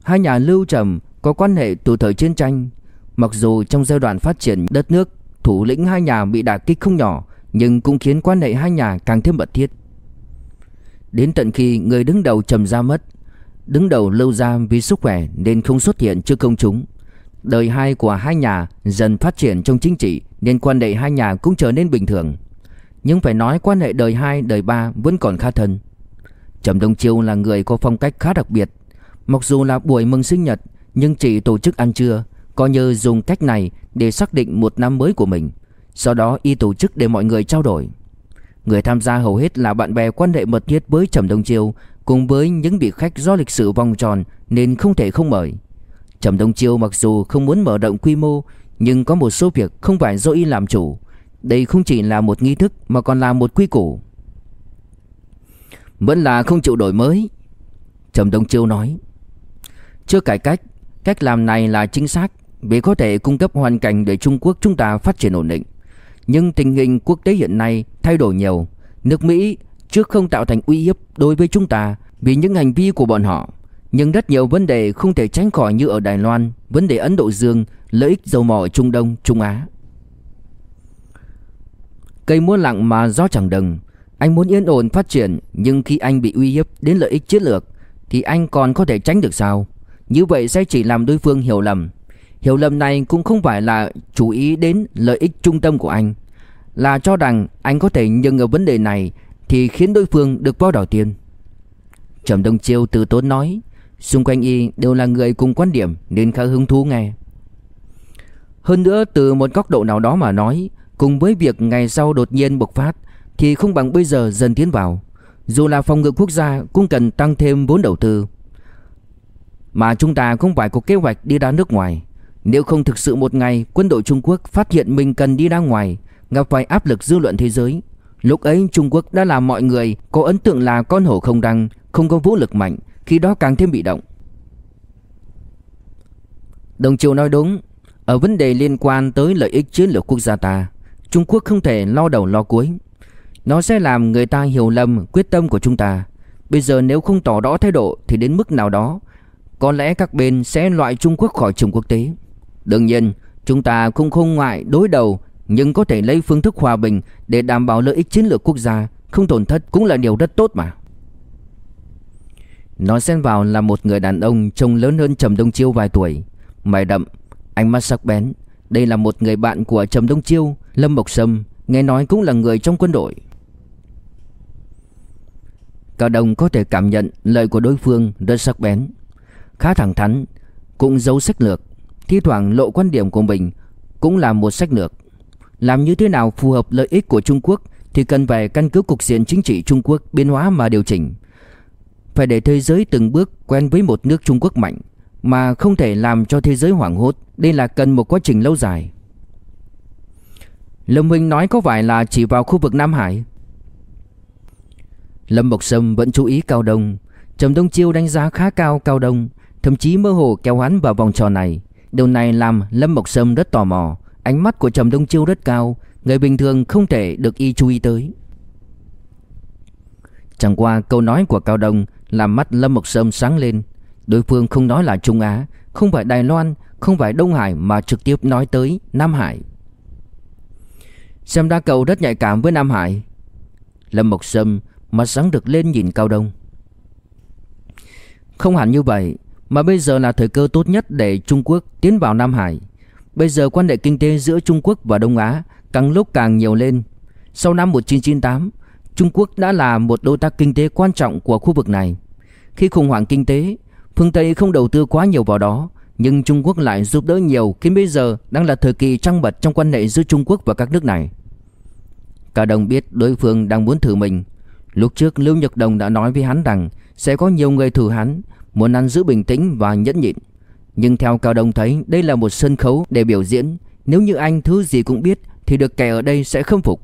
[SPEAKER 1] Hai nhà Lưu Trầm có quan hệ từ thời chiến tranh. Mặc dù trong giai đoạn phát triển đất nước Thủ lĩnh hai nhà bị đả kích không nhỏ Nhưng cũng khiến quan hệ hai nhà càng thêm mật thiết. Đến tận khi người đứng đầu trầm ra mất Đứng đầu Lưu ra vì sức khỏe nên không xuất hiện trước công chúng. Đời hai của hai nhà dần phát triển trong chính trị Nên quan hệ hai nhà cũng trở nên bình thường. Nhưng phải nói quan hệ đời hai, đời ba vẫn còn khá thân. Trầm Đông Chiêu là người có phong cách khá đặc biệt. Mặc dù là buổi mừng sinh nhật, Nhưng chỉ tổ chức ăn trưa, Coi như dùng cách này để xác định một năm mới của mình. Sau đó, y tổ chức để mọi người trao đổi. Người tham gia hầu hết là bạn bè quan hệ mật thiết với Trầm Đông Chiêu, Cùng với những vị khách do lịch sử vòng tròn Nên không thể không mời. Trầm Đông Chiêu mặc dù không muốn mở rộng quy mô, Nhưng có một số việc không phải do y làm chủ. Đây không chỉ là một nghi thức Mà còn là một quy củ. Vẫn là không chịu đổi mới, Trầm Đông Chiêu nói. Chưa cải cách Cách làm này là chính xác Vì có thể cung cấp hoàn cảnh để Trung Quốc chúng ta phát triển ổn định Nhưng tình hình quốc tế hiện nay thay đổi nhiều Nước Mỹ trước không tạo thành uy hiếp đối với chúng ta vì những hành vi của bọn họ. Nhưng rất nhiều vấn đề không thể tránh khỏi như ở Đài Loan, vấn đề Ấn Độ Dương, lợi ích dầu mỏ ở Trung Đông, Trung Á. Cây muốn lặng mà gió chẳng đừng. Anh muốn yên ổn phát triển nhưng khi anh bị uy hiếp đến lợi ích chiến lược thì anh còn có thể tránh được sao? Như vậy sẽ chỉ làm đối phương hiểu lầm. Hiểu lầm này cũng không phải là chú ý đến lợi ích trung tâm của anh, là cho rằng anh có thể nhân ở vấn đề này thì khiến đối phương được bao đầu tiên. Trầm Đông Chiêu từ tốn nói, xung quanh y đều là người cùng quan điểm nên khá hứng thú nghe. Hơn nữa từ một góc độ nào đó mà nói, cùng với việc ngày sau đột nhiên bộc phát thì không bằng bây giờ dần tiến vào. Dù là phòng ngự quốc gia cũng cần tăng thêm vốn đầu tư. Mà chúng ta không phải có kế hoạch đi ra nước ngoài. Nếu không thực sự một ngày quân đội Trung Quốc phát hiện mình cần đi ra ngoài, gặp phải áp lực dư luận thế giới, Lúc ấy Trung Quốc đã làm mọi người có ấn tượng là con hổ không đăng, không có vũ lực mạnh, khi đó càng thêm bị động. Đồng Triều nói đúng, ở vấn đề liên quan tới lợi ích chiến lược quốc gia ta, Trung Quốc không thể lo đầu lo cuối. Nó sẽ làm người ta hiểu lầm quyết tâm của chúng ta Bây giờ nếu không tỏ rõ thái độ Thì đến mức nào đó có lẽ các bên sẽ loại Trung Quốc khỏi trường quốc tế. Đương nhiên, Chúng ta cũng không ngại đối đầu, Nhưng có thể lấy phương thức hòa bình Để đảm bảo lợi ích chiến lược quốc gia Không tổn thất cũng là điều rất tốt mà. Nó xen vào là một người đàn ông Trông lớn hơn Trầm Đông Chiêu vài tuổi. Mày đậm Ánh mắt sắc bén. Đây là một người bạn của Trầm Đông Chiêu, Lâm Mộc Sâm, Nghe nói cũng là người trong quân đội. Cao Đông có thể cảm nhận lời của đối phương rất sắc bén. Khá thẳng thắn, Cũng giấu sách lược. Thi thoảng lộ quan điểm của mình Cũng là một sách lược. Làm như thế nào phù hợp lợi ích của Trung Quốc Thì cần phải căn cứ cục diện chính trị Trung Quốc biến hóa mà điều chỉnh. Phải để thế giới từng bước quen với một nước Trung Quốc mạnh, Mà không thể làm cho thế giới hoảng hốt. Đây là cần một quá trình lâu dài. Lâm Minh nói có phải là chỉ vào khu vực Nam Hải? Lâm Mộc Sâm vẫn chú ý Cao Đông. Trầm Đông Chiêu đánh giá khá cao Cao Đông. Thậm chí mơ hồ kéo hắn vào vòng tròn này. Điều này làm Lâm Mộc Sâm rất tò mò. Ánh mắt của Trầm Đông Chiêu rất cao. Người bình thường không thể được y chú ý tới. Chẳng qua câu nói của Cao Đông Làm mắt Lâm Mộc Sâm sáng lên. Đối phương không nói là Trung Á, Không phải Đài Loan, Không phải Đông Hải Mà trực tiếp nói tới Nam Hải. Xem ra cậu rất nhạy cảm với Nam Hải. Lâm Mộc Sâm Mặt sáng được lên nhìn Cao Đông. Không hẳn như vậy. Mà bây giờ là thời cơ tốt nhất để Trung Quốc tiến vào Nam Hải. Bây giờ quan hệ kinh tế giữa Trung Quốc và Đông Á Càng lúc càng nhiều lên. Sau năm 1998 Trung Quốc đã là một đối tác kinh tế quan trọng của khu vực này. Khi khủng hoảng kinh tế, Phương Tây không đầu tư quá nhiều vào đó, Nhưng Trung Quốc lại giúp đỡ nhiều Khiến bây giờ đang là thời kỳ trăng bật trong quan hệ giữa Trung Quốc và các nước này. Cả đồng biết đối phương đang muốn thử mình. Lúc trước Lưu Nhật Đồng đã nói với hắn rằng Sẽ có nhiều người thử hắn Muốn ăn giữ bình tĩnh và nhẫn nhịn Nhưng theo Cao Đông thấy đây là một sân khấu để biểu diễn Nếu như anh thứ gì cũng biết Thì được kẻ ở đây sẽ khâm phục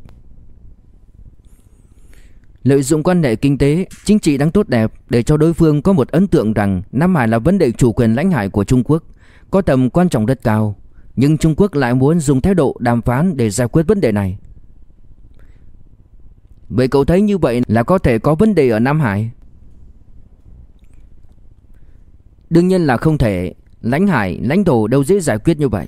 [SPEAKER 1] Lợi dụng quan hệ kinh tế, chính trị đang tốt đẹp để cho đối phương có một ấn tượng rằng Nam Hải là vấn đề chủ quyền lãnh hải của Trung Quốc, có tầm quan trọng rất cao. Nhưng Trung Quốc lại muốn dùng thái độ đàm phán để giải quyết vấn đề này. Vậy cậu thấy như vậy là có thể có vấn đề ở Nam Hải Đương nhiên là không thể. Lãnh hải, lãnh thổ đâu dễ giải quyết như vậy.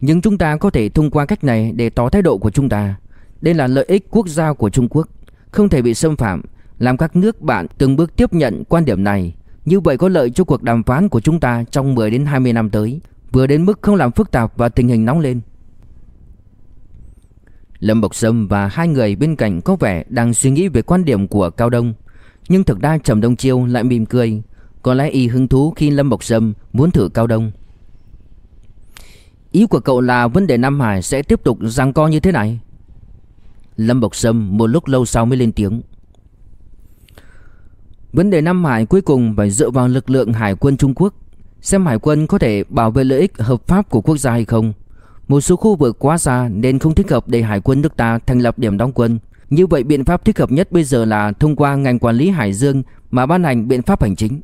[SPEAKER 1] Nhưng chúng ta có thể thông qua cách này để tỏ thái độ của chúng ta. Đây là lợi ích quốc gia của Trung Quốc. Không thể bị xâm phạm Làm các nước bạn từng bước tiếp nhận quan điểm này. Như vậy có lợi cho cuộc đàm phán của chúng ta trong 10 đến 20 năm tới. Vừa đến mức không làm phức tạp và tình hình nóng lên. Lâm Bộc Sâm và hai người bên cạnh có vẻ đang suy nghĩ về quan điểm của Cao Đông. Nhưng thực ra Trầm Đông Chiêu lại mỉm cười. Có lẽ y hứng thú khi Lâm Bộc Sâm muốn thử Cao Đông Ý của cậu là vấn đề Nam Hải sẽ tiếp tục giằng co như thế này Lâm Bộc Sâm một lúc lâu sau mới lên tiếng Vấn đề Nam Hải cuối cùng phải dựa vào lực lượng hải quân Trung Quốc, Xem hải quân có thể bảo vệ lợi ích hợp pháp của quốc gia hay không một số khu vực quá xa nên không thích hợp để hải quân nước ta thành lập điểm đóng quân. Như vậy biện pháp thích hợp nhất bây giờ là thông qua ngành quản lý hải dương mà ban hành biện pháp hành chính.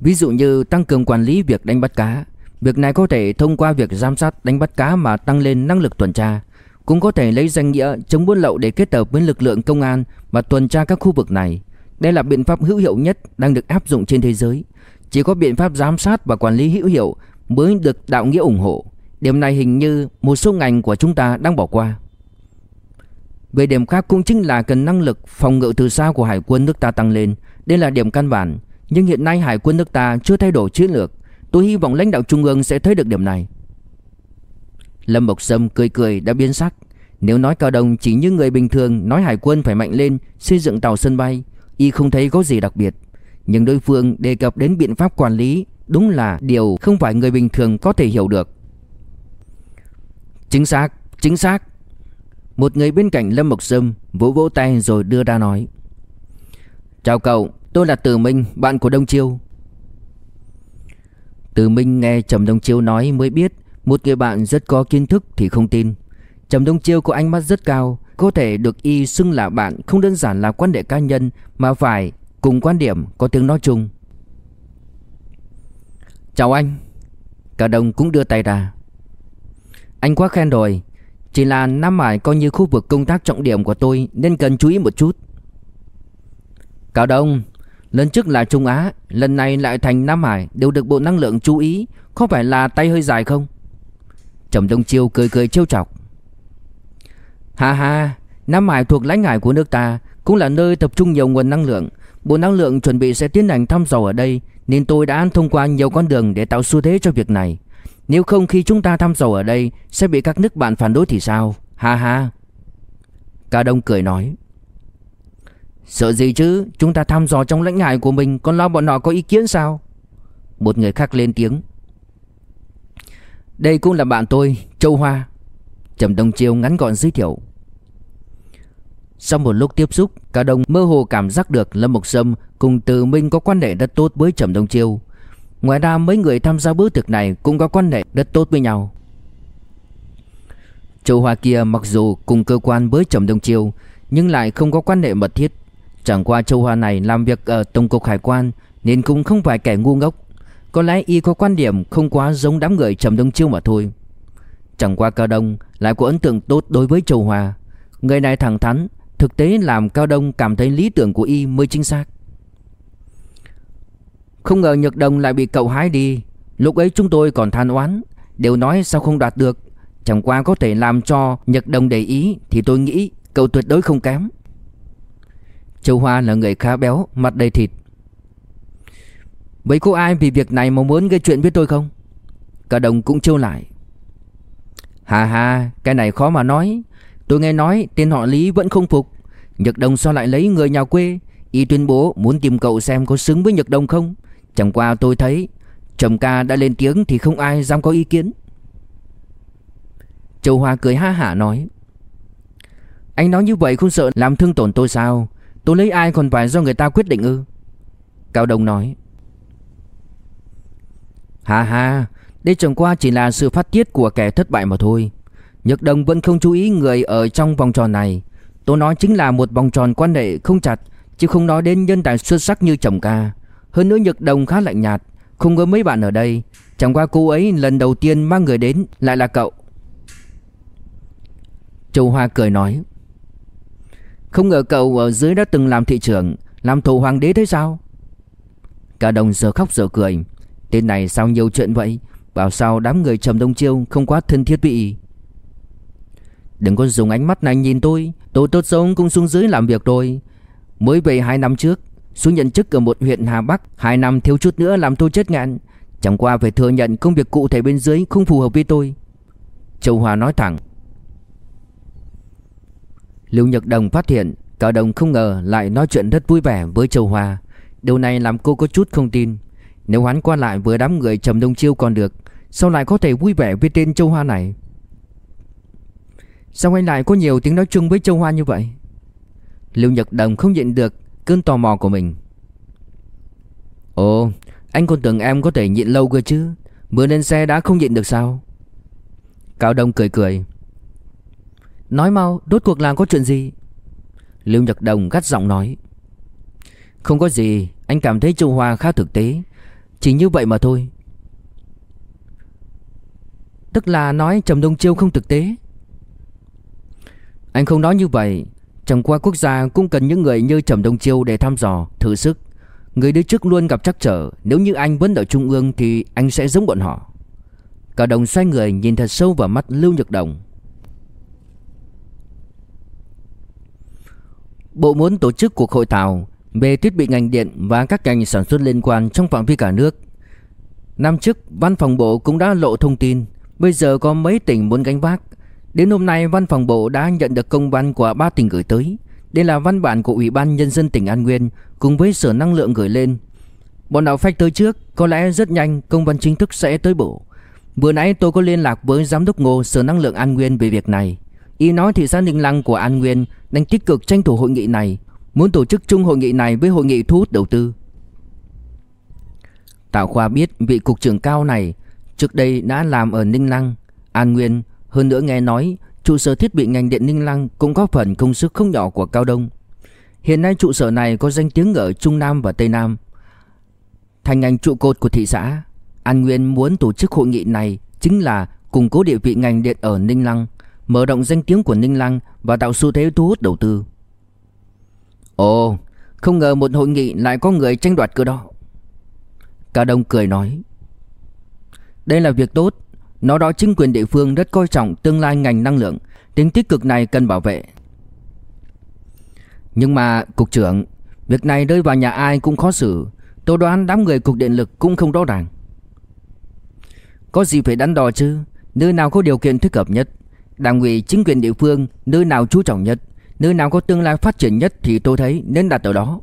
[SPEAKER 1] Ví dụ như tăng cường quản lý việc đánh bắt cá. Việc này có thể thông qua việc giám sát đánh bắt cá mà tăng lên năng lực tuần tra. Cũng có thể lấy danh nghĩa chống buôn lậu để kết hợp với lực lượng công an và tuần tra các khu vực này. Đây là biện pháp hữu hiệu nhất đang được áp dụng trên thế giới. Chỉ có biện pháp giám sát và quản lý hữu hiệu mới được đạo nghĩa ủng hộ. Điểm này hình như một số ngành của chúng ta đang bỏ qua. Về điểm khác cũng chính là cần năng lực phòng ngự từ xa của hải quân nước ta tăng lên. Đây là điểm căn bản. Nhưng hiện nay hải quân nước ta chưa thay đổi chiến lược. Tôi hy vọng lãnh đạo trung ương sẽ thấy được điểm này. Lâm Bộc Sâm cười cười đã biến sắc. Nếu nói cao đồng chỉ như người bình thường nói hải quân phải mạnh lên xây dựng tàu sân bay, y không thấy có gì đặc biệt. Nhưng đối phương đề cập đến biện pháp quản lý Đúng là điều không phải người bình thường có thể hiểu được Chính xác, chính xác Một người bên cạnh Lâm Mộc Sâm vỗ vỗ tay rồi đưa ra nói Chào cậu, tôi là Từ Minh, bạn của Đông Chiêu. Từ Minh nghe Trầm Đông Chiêu nói mới biết Một người bạn rất có kiến thức thì không tin. Trầm Đông Chiêu có ánh mắt rất cao Có thể được y xưng là bạn không đơn giản là quan hệ cá nhân Mà phải cùng quan điểm có tiếng nói chung. Chào anh. Cả đồng cũng đưa tay ra. Anh quá khen rồi. Chỉ là Nam Hải coi như khu vực công tác trọng điểm của tôi Nên cần chú ý một chút. Cao Đông Lần trước là Trung Á, Lần này lại thành Nam Hải, Đều được Bộ Năng lượng chú ý. Có phải là tay hơi dài không? Trầm Đông Chiêu cười cười trêu chọc. Ha ha, Nam Hải thuộc lãnh hải của nước ta, Cũng là nơi tập trung nhiều nguồn năng lượng. Bộ Năng lượng chuẩn bị sẽ tiến hành thăm dò ở đây, Nên tôi đã thông qua nhiều con đường để tạo xu thế cho việc này. Nếu không khi chúng ta thăm dò ở đây, Sẽ bị các nước bạn phản đối thì sao? Ha ha. Cả Đông cười nói. Sợ gì chứ? Chúng ta thăm dò trong lãnh hải của mình, Còn lo bọn họ có ý kiến sao? Một người khác lên tiếng. Đây cũng là bạn tôi, Châu Hoa. Trầm Đông Chiêu ngắn gọn giới thiệu. Sau một lúc tiếp xúc, cả Đông mơ hồ cảm giác được Lâm Mộc Sâm cùng Từ Minh có quan hệ rất tốt với Trầm Đông Chiêu. Ngoài ra, mấy người tham gia bữa tiệc này Cũng có quan hệ rất tốt với nhau. Châu Hoa kia mặc dù cùng cơ quan với Trầm Đông Chiêu, Nhưng lại không có quan hệ mật thiết. Chẳng qua Châu Hoa này làm việc ở Tổng cục Hải quan Nên cũng không phải kẻ ngu ngốc. Có lẽ y có quan điểm không quá giống đám người Trầm Đông Chiêu mà thôi. Chẳng qua Cao Đông lại có ấn tượng tốt đối với Châu Hoa. Người này thẳng thắn, Thực tế làm Cao Đông cảm thấy lý tưởng của y mới chính xác. Không ngờ Nhật Đồng lại bị cậu hái đi. Lúc ấy chúng tôi còn than oán, Đều nói sao không đoạt được. Chẳng qua có thể làm cho Nhật Đồng để ý Thì tôi nghĩ cậu tuyệt đối không kém. Châu Hoa là người khá béo, Mặt đầy thịt. Vậy cô ai vì việc này mà muốn gây chuyện với tôi không? Cả đồng cũng trêu lại. Hà hà Cái này khó mà nói. Tôi nghe nói tên họ Lý vẫn không phục. Nhật Đông sao lại lấy người nhà quê? Y tuyên bố muốn tìm cậu xem có xứng với Nhật Đông không? Chẳng qua tôi thấy, Trầm ca đã lên tiếng thì không ai dám có ý kiến. Châu Hoa cười ha hả nói. Anh nói như vậy không sợ làm thương tổn tôi sao? Tôi lấy ai còn phải do người ta quyết định ư? Cao Đông nói. Hà hà Đây chẳng qua chỉ là sự phát tiết của kẻ thất bại mà thôi. Nhật Đông vẫn không chú ý người ở trong vòng tròn này. Tôi nói chính là một vòng tròn quan hệ không chặt, Chứ không nói đến nhân tài xuất sắc như chồng ca. Hơn nữa Nhật Đông khá lạnh nhạt, Không có mấy bạn ở đây. Chẳng qua cô ấy lần đầu tiên mang người đến Lại là cậu. Châu Hoa cười nói không ngờ cậu ở dưới đã từng làm thị trưởng, Làm thủ hoàng đế thế sao? Cả đồng giờ khóc giờ cười. Tên này sao nhiều chuyện vậy? Bảo sao đám người trầm đông chiêu Không quá thân thiết bị Đừng có dùng ánh mắt này nhìn tôi. Tôi tốt xấu cũng xuống dưới làm việc rồi. Mới về 2 năm trước, Xuống nhận chức ở một huyện Hà Bắc. 2 năm thiếu chút nữa làm tôi chết ngạn. Chẳng qua phải thừa nhận công việc cụ thể bên dưới Không phù hợp với tôi. Châu Hòa nói thẳng. Lưu Nhật Đồng phát hiện Cao Đồng không ngờ lại nói chuyện rất vui vẻ với Châu Hoa. Điều này làm cô có chút không tin. Nếu hắn qua lại với đám người Trầm Đông Chiêu còn được, Sao lại có thể vui vẻ với tên Châu Hoa này? Sao anh lại có nhiều tiếng nói chung với Châu Hoa như vậy? Lưu Nhật Đồng không nhịn được, cơn tò mò của mình. Ồ, Anh còn tưởng em có thể nhịn lâu cơ chứ? Vừa lên xe đã không nhịn được sao? Cao Đông cười cười. Nói mau đốt cuộc là có chuyện gì? Lưu Nhật Đồng gắt giọng nói. Không có gì Anh cảm thấy Châu Hoa khá thực tế. Chỉ như vậy mà thôi. Tức là nói Trầm Đông Chiêu không thực tế? Anh không nói như vậy. Chẳng qua quốc gia cũng cần những người như Trầm Đông Chiêu để thăm dò, thử sức. Người đi trước luôn gặp trắc trở. Nếu như anh vẫn ở Trung ương thì anh sẽ giống bọn họ. Cả đồng xoay người nhìn thật sâu vào mắt Lưu Nhật Đồng Bộ muốn tổ chức cuộc hội thảo về thiết bị ngành điện và các ngành sản xuất liên quan trong phạm vi cả nước. Năm trước, văn phòng bộ cũng đã lộ thông tin, bây giờ có mấy tỉnh muốn gánh vác. Đến hôm nay, văn phòng bộ đã nhận được công văn của ba tỉnh gửi tới. Đây là văn bản của Ủy ban Nhân dân tỉnh An Nguyên cùng với Sở Năng lượng gửi lên. Bọn đạo phách tới trước, có lẽ rất nhanh công văn chính thức sẽ tới bộ. Vừa nãy tôi có liên lạc với Giám đốc Ngô Sở Năng lượng An Nguyên về việc này. Y nói thị xã Ninh Lăng của An Nguyên đang tích cực tranh thủ hội nghị này, muốn tổ chức chung hội nghị này với hội nghị thu hút đầu tư. Tào Khoa biết vị cục trưởng cao này trước đây đã làm ở Ninh Lăng, An Nguyên, hơn nữa nghe nói trụ sở thiết bị ngành điện Ninh Lăng cũng có phần công sức không nhỏ của Cao Đông. Hiện nay trụ sở này có danh tiếng ở Trung Nam và Tây Nam. Thành ngành trụ cột của thị xã, An Nguyên muốn tổ chức hội nghị này chính là củng cố địa vị ngành điện ở Ninh Lăng mở rộng danh tiếng của Ninh Lăng và tạo xu thế thu hút đầu tư. Ồ, không ngờ một hội nghị lại có người tranh đoạt cơ đó. Cao Đông cười nói. Đây là việc tốt, nó đó chính quyền địa phương rất coi trọng tương lai ngành năng lượng, tính tích cực này cần bảo vệ. Nhưng mà, Cục trưởng, việc này rơi vào nhà ai cũng khó xử, tôi đoán đám người Cục Điện lực cũng không rõ ràng. Có gì phải đắn đo chứ, nơi nào có điều kiện thích hợp nhất, đảng ủy chính quyền địa phương nơi nào chú trọng nhất, nơi nào có tương lai phát triển nhất thì tôi thấy nên đặt ở đó.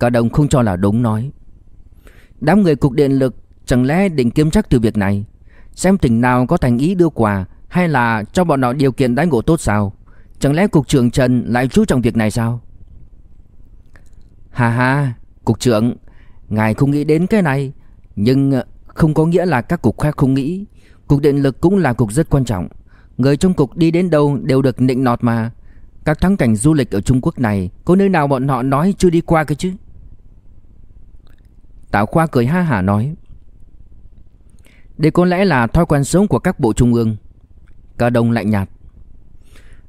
[SPEAKER 1] Cả đồng không cho là đúng nói. Đám người cục điện lực chẳng lẽ định kiểm chắc từ việc này, xem tỉnh nào có thành ý đưa quà hay là cho bọn họ điều kiện đãi ngộ tốt sao? Chẳng lẽ cục trưởng Trần lại chú trọng việc này sao? Hà hà, cục trưởng, ngài không nghĩ đến cái này, nhưng ờ, không có nghĩa là các cục khác không nghĩ. Cục điện lực cũng là cục rất quan trọng. Người trong cục đi đến đâu đều được nịnh nọt mà. Các thắng cảnh du lịch ở Trung Quốc này có nơi nào bọn họ nói chưa đi qua cơ chứ? Tào Khoa cười ha hả nói. Đây có lẽ là thói quen sống của các bộ trung ương. Cả đồng lạnh nhạt.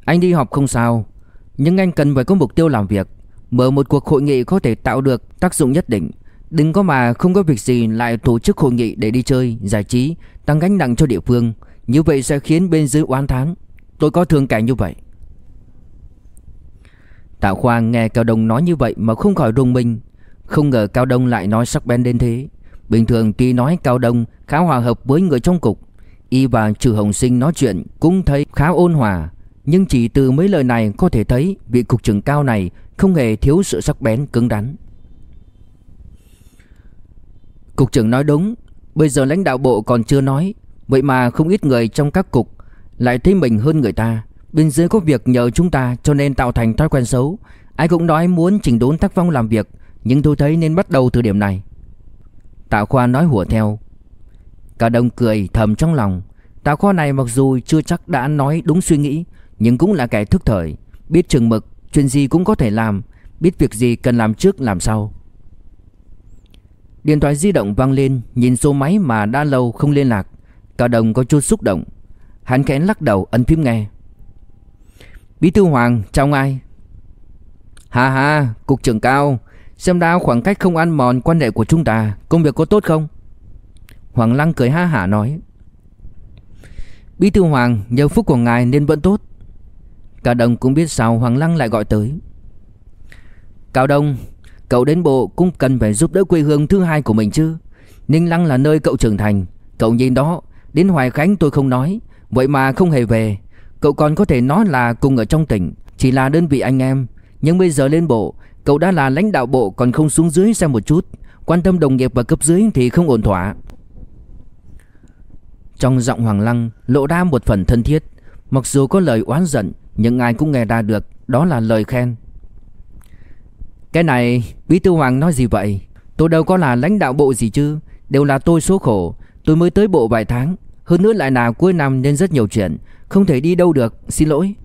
[SPEAKER 1] Anh đi họp không sao, nhưng anh cần phải có mục tiêu làm việc. Mở một cuộc hội nghị có thể tạo được tác dụng nhất định. Đừng có mà không có việc gì lại tổ chức hội nghị để đi chơi, giải trí, tăng gánh nặng cho địa phương. Như vậy sẽ khiến bên dưới oán thán. Tôi có thương cảnh như vậy. Tạ Khoa nghe Cao Đông nói như vậy mà không khỏi rung mình. Không ngờ Cao Đông lại nói sắc bén đến thế. Bình thường tuy nói Cao Đông khá hòa hợp với người trong cục. Y và Trừ Hồng Sinh nói chuyện cũng thấy khá ôn hòa. Nhưng chỉ từ mấy lời này có thể thấy vị cục trưởng cao này không hề thiếu sự sắc bén cứng rắn. Cục trưởng nói đúng, bây giờ lãnh đạo bộ còn chưa nói, vậy mà không ít người trong các cục lại thấy mình hơn người ta. Bên dưới có việc nhờ chúng ta cho nên tạo thành thói quen xấu. Ai cũng nói muốn chỉnh đốn tác phong làm việc, nhưng tôi thấy nên bắt đầu từ điểm này. Tạ Khoa nói hùa theo. Cả đông cười thầm trong lòng. Tạ Khoa này mặc dù chưa chắc đã nói đúng suy nghĩ, nhưng cũng là kẻ thức thời, biết chừng mực, chuyện gì cũng có thể làm, biết việc gì cần làm trước làm sau. Điện thoại di động vang lên, nhìn số máy mà đã lâu không liên lạc, Cao Đồng có chút xúc động. Hắn khẽ lắc đầu ấn phím nghe. Bí thư Hoàng, chào ngài. Hà hà, cục trưởng Cao, xem ra khoảng cách không ăn mòn quan hệ của chúng ta, công việc có tốt không? Hoàng Lăng cười ha hả nói. Bí thư Hoàng, nhờ phúc của ngài nên vẫn tốt. Cao Đồng cũng biết sao Hoàng Lăng lại gọi tới. Cao Đông, cậu đến bộ cũng cần phải giúp đỡ quê hương thứ hai của mình chứ. Ninh Lăng là nơi cậu trưởng thành, cậu nhìn đó, đến Hoài Khánh tôi không nói, vậy mà không hề về. Cậu còn có thể nói là cùng ở trong tỉnh, chỉ là đơn vị anh em. Nhưng bây giờ lên bộ, cậu đã là lãnh đạo bộ còn không xuống dưới xem một chút. Quan tâm đồng nghiệp và cấp dưới thì không ổn thỏa. Trong giọng Hoàng Lăng lộ ra một phần thân thiết. Mặc dù có lời oán giận, nhưng ai cũng nghe ra được đó là lời khen. Cái này, Bí thư Hoàng nói gì vậy? Tôi đâu có là lãnh đạo bộ gì chứ, đều là tôi số khổ. Tôi mới tới bộ vài tháng, hơn nữa lại là cuối năm nên rất nhiều chuyện, không thể đi đâu được, xin lỗi.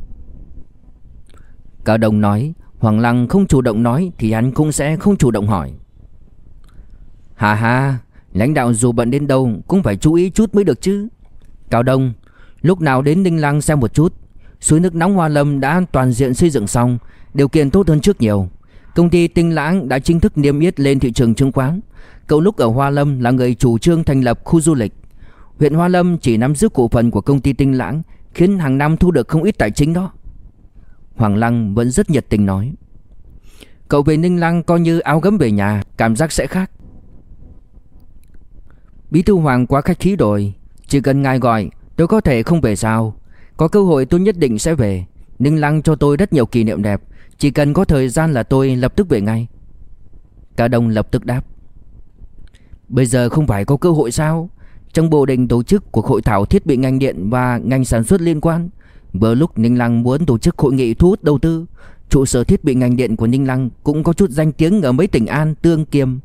[SPEAKER 1] Cao Đồng nói, Hoàng Lăng không chủ động nói thì hắn cũng sẽ không chủ động hỏi. Hà hà, lãnh đạo dù bận đến đâu cũng phải chú ý chút mới được chứ. Cao Đông, lúc nào đến Ninh Lăng xem một chút. Suối nước nóng Hoa Lâm đã toàn diện xây dựng xong, điều kiện tốt hơn trước nhiều. Công ty Tinh Lãng đã chính thức niêm yết lên thị trường chứng khoán. Cậu lúc ở Hoa Lâm là người chủ trương thành lập khu du lịch. Huyện Hoa Lâm chỉ nắm giữ cổ phần của công ty Tinh Lãng, khiến hàng năm thu được không ít tài chính đó. Hoàng Lăng vẫn rất nhiệt tình nói. Cậu về Ninh Lăng coi như áo gấm về nhà, cảm giác sẽ khác. Bí thư Hoàng quá khách khí rồi, chỉ cần ngài gọi, tôi có thể không về sao. Có cơ hội tôi nhất định sẽ về. Ninh Lăng cho tôi rất nhiều kỷ niệm đẹp, chỉ cần có thời gian là tôi lập tức về ngay. Cả đồng lập tức đáp. Bây giờ không phải có cơ hội sao? Trong bộ định tổ chức cuộc hội thảo thiết bị ngành điện và ngành sản xuất liên quan. Vừa lúc Ninh Lăng muốn tổ chức hội nghị thu hút đầu tư, trụ sở thiết bị ngành điện của Ninh Lăng cũng có chút danh tiếng ở mấy tỉnh An, Tương, Kiêm.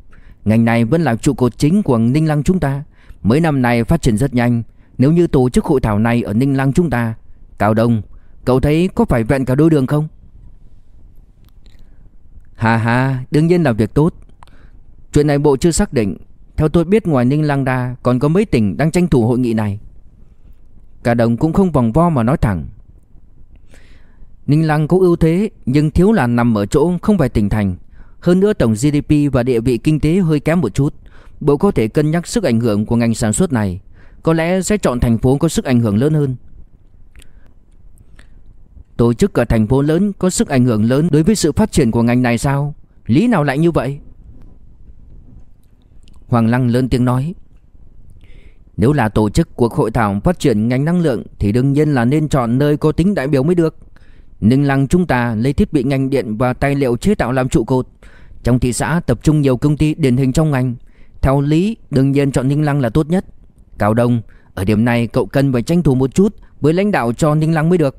[SPEAKER 1] Ngành này vẫn là trụ cột chính của Ninh Lăng chúng ta. Mấy năm này phát triển rất nhanh. Nếu như tổ chức hội thảo này ở Ninh Lăng chúng ta, Cao Đông, cậu thấy có phải vẹn cả đôi đường không? Hà hà, đương nhiên là việc tốt. Chuyện này bộ chưa xác định, theo tôi biết ngoài Ninh Lăng đa còn có mấy tỉnh đang tranh thủ hội nghị này. Cả đồng cũng không vòng vo mà nói thẳng Ninh Lăng có ưu thế, nhưng thiếu là nằm ở chỗ không phải tỉnh thành Hơn nữa tổng GDP và địa vị kinh tế hơi kém một chút Bộ có thể cân nhắc sức ảnh hưởng của ngành sản xuất này Có lẽ sẽ chọn thành phố có sức ảnh hưởng lớn hơn Tổ chức ở thành phố lớn có sức ảnh hưởng lớn đối với sự phát triển của ngành này sao? Lý nào lại như vậy? Hoàng Lăng lớn tiếng nói. Nếu là tổ chức cuộc hội thảo phát triển ngành năng lượng Thì đương nhiên là nên chọn nơi có tính đại biểu mới được. Ninh Lăng chúng ta lấy thiết bị ngành điện và tài liệu chế tạo làm trụ cột. Trong thị xã tập trung nhiều công ty điển hình trong ngành. Theo lý, đương nhiên chọn Ninh Lăng là tốt nhất. Cao Đông, Ở điểm này cậu cần phải tranh thủ một chút Với lãnh đạo cho Ninh Lăng mới được.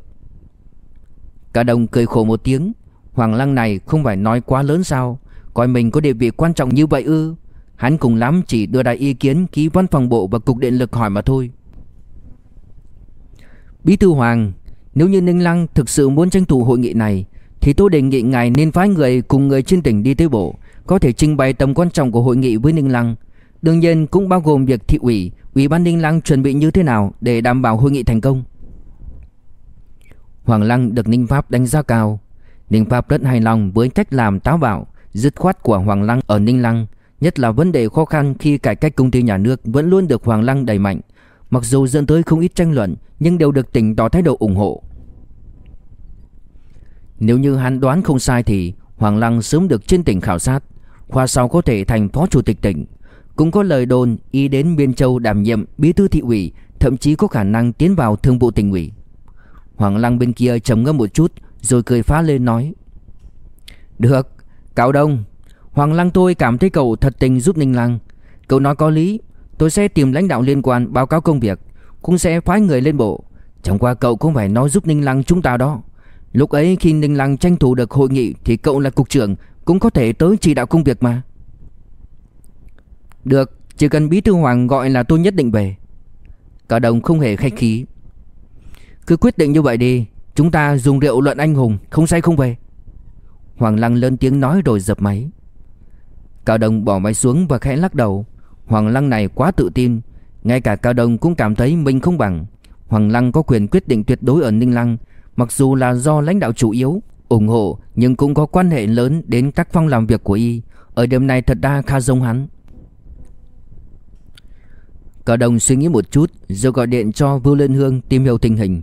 [SPEAKER 1] Cao Đông cười khổ một tiếng. Hoàng Lăng này không phải nói quá lớn sao? Coi mình có địa vị quan trọng như vậy ư? Hắn cùng lắm chỉ đưa ra ý kiến Ký văn phòng bộ và cục điện lực hỏi mà thôi. Bí thư Hoàng, Nếu như Ninh Lăng thực sự muốn tranh thủ hội nghị này, Thì tôi đề nghị ngài nên phái người cùng người trên tỉnh đi tới bộ, Có thể trình bày tầm quan trọng của hội nghị với Ninh Lăng. Đương nhiên cũng bao gồm việc thị ủy Ủy ban Ninh Lăng chuẩn bị như thế nào để đảm bảo hội nghị thành công. Hoàng Lăng được Ninh Pháp đánh giá cao. Ninh Pháp rất hài lòng với cách làm táo bạo, Dứt khoát của Hoàng Lăng ở Ninh Lăng. Nhất là vấn đề khó khăn khi cải cách công ty nhà nước Vẫn luôn được Hoàng Lăng đẩy mạnh. Mặc dù dẫn tới không ít tranh luận, Nhưng đều được tỉnh tỏ thái độ ủng hộ. Nếu như hắn đoán không sai thì Hoàng Lăng sớm được trên tỉnh khảo sát, Khoa sau có thể thành phó chủ tịch tỉnh. Cũng có lời đồn y đến Biên Châu đảm nhiệm bí thư thị ủy, Thậm chí có khả năng tiến vào thương vụ tỉnh ủy. Hoàng Lăng bên kia trầm ngâm một chút, Rồi cười phá lên nói, Được Cao Đông. Hoàng Lăng tôi cảm thấy cậu thật tình giúp Ninh Lăng. Cậu nói có lý, Tôi sẽ tìm lãnh đạo liên quan báo cáo công việc, Cũng sẽ phái người lên bộ. Chẳng qua cậu cũng phải nói giúp Ninh Lăng chúng ta đó. Lúc ấy khi Ninh Lăng tranh thủ được hội nghị Thì cậu là cục trưởng, Cũng có thể tới chỉ đạo công việc mà. Được, Chỉ cần Bí Thư Hoàng gọi là tôi nhất định về. Cả đồng không hề khách khí. Cứ quyết định như vậy đi, Chúng ta dùng rượu luận anh hùng, Không say không về. Hoàng Lăng lớn tiếng nói rồi dập máy. Cao Đông bỏ máy xuống và khẽ lắc đầu. Hoàng Lăng này quá tự tin. Ngay cả Cao Đông cũng cảm thấy mình không bằng. Hoàng Lăng có quyền quyết định tuyệt đối ở Ninh Lăng, Mặc dù là do lãnh đạo chủ yếu, ủng hộ, nhưng cũng có quan hệ lớn đến các phong làm việc của y. Ở điểm này thật ra khá giống hắn. Cao Đông suy nghĩ một chút, rồi gọi điện cho Vưu Liên Hương tìm hiểu tình hình.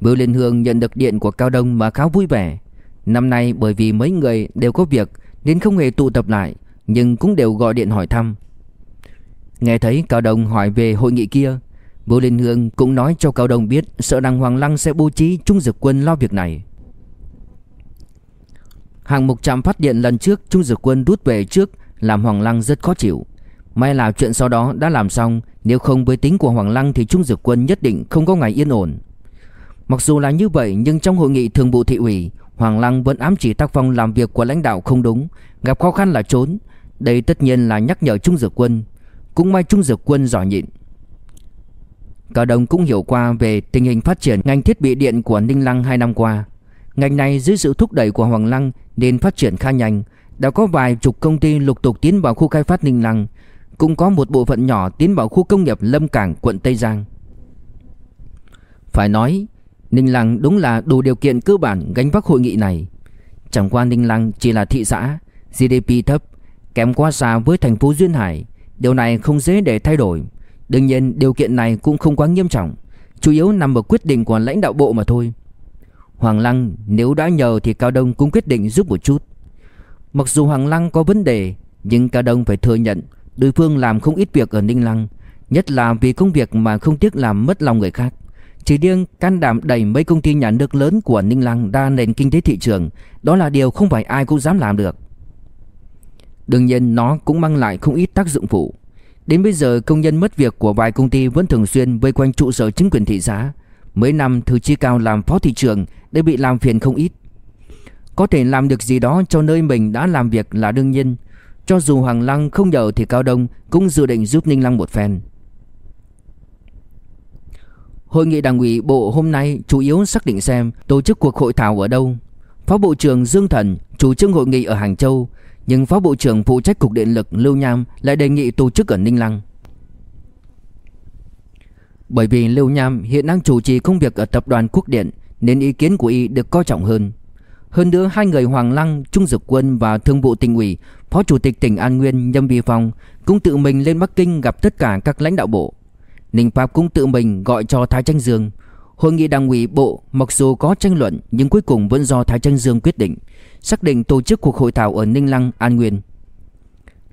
[SPEAKER 1] Vưu Liên Hương nhận được điện của Cao Đông mà khá vui vẻ. Năm nay bởi vì mấy người đều có việc Nên không hề tụ tập lại. Nhưng cũng đều gọi điện hỏi thăm. Nghe thấy Cao Đông hỏi về hội nghị kia Vô Liên Hương cũng nói cho Cao Đông biết Sợ rằng Hoàng Lăng sẽ bố trí Trung Dực Quân lo việc này. Hàng mục trạm phát điện lần trước Trung Dực Quân rút về trước Làm Hoàng Lăng rất khó chịu. May là chuyện sau đó đã làm xong, Nếu không với tính của Hoàng Lăng Thì Trung Dực Quân nhất định không có ngày yên ổn. Mặc dù là như vậy, nhưng trong hội nghị thường vụ thị ủy, Hoàng Lăng vẫn ám chỉ tác phong làm việc của lãnh đạo không đúng, Gặp khó khăn là trốn đây tất nhiên là nhắc nhở Trung Dược Quân. Cũng may Trung Dược Quân giỏi nhịn. Cao Đông cũng hiểu qua về tình hình phát triển ngành thiết bị điện của Ninh Lăng 2 năm qua. Ngành này dưới sự thúc đẩy của Hoàng Lăng nên phát triển khá nhanh. Đã có vài chục công ty lục tục tiến vào khu khai phát Ninh Lăng. Cũng có một bộ phận nhỏ tiến vào khu công nghiệp Lâm Cảng, quận Tây Giang. Phải nói, Ninh Lăng đúng là đủ điều kiện cơ bản gánh vác hội nghị này. Chẳng qua Ninh Lăng chỉ là thị xã GDP thấp Kém quá xa với thành phố Duyên Hải. Điều này không dễ để thay đổi. Đương nhiên, điều kiện này cũng không quá nghiêm trọng. Chủ yếu nằm ở quyết định của lãnh đạo bộ mà thôi. Hoàng Lăng, nếu đã nhờ thì Cao Đông cũng quyết định giúp một chút. Mặc dù Hoàng Lăng có vấn đề, Nhưng Cao Đông phải thừa nhận Đối phương làm không ít việc ở Ninh Lăng, Nhất là vì công việc mà không tiếc làm mất lòng người khác. Chỉ riêng can đảm đẩy mấy công ty nhà nước lớn của Ninh Lăng ra nền kinh tế thị trường, Đó là điều không phải ai cũng dám làm được. Đương nhiên nó cũng mang lại không ít tác dụng phụ. Đến bây giờ công nhân mất việc của vài công ty vẫn thường xuyên vây quanh trụ sở chính quyền thị xã. Mấy năm thư chi cao làm phó thị trưởng đã bị làm phiền không ít. Có thể làm được gì đó cho nơi mình đã làm việc là đương nhiên. Cho dù Hoàng Lăng không nhờ thì Cao Đông cũng dự định giúp Ninh Lăng một phen. Hội nghị đảng ủy bộ hôm nay chủ yếu xác định xem tổ chức cuộc hội thảo ở đâu. Phó Bộ trưởng Dương Thần chủ trương hội nghị ở Hàng Châu, nhưng Phó Bộ trưởng phụ trách cục điện lực Lưu Nham lại đề nghị tổ chức ở Ninh Lăng. Bởi vì Lưu Nham hiện đang chủ trì công việc ở tập đoàn Quốc Điện Nên ý kiến của y được coi trọng hơn Hơn nữa hai người Hoàng Lăng, Trung Dực Quân và Thương vụ tỉnh ủy Phó Chủ tịch tỉnh An Nguyên Nhâm Vi Phong Cũng tự mình lên Bắc Kinh gặp tất cả các lãnh đạo bộ Ninh Pháp cũng tự mình gọi cho Thái Tranh Dương Hội nghị đảng ủy bộ mặc dù có tranh luận nhưng cuối cùng vẫn do Thái Tranh Dương quyết định, xác định tổ chức cuộc hội thảo ở Ninh Lăng, An Nguyên.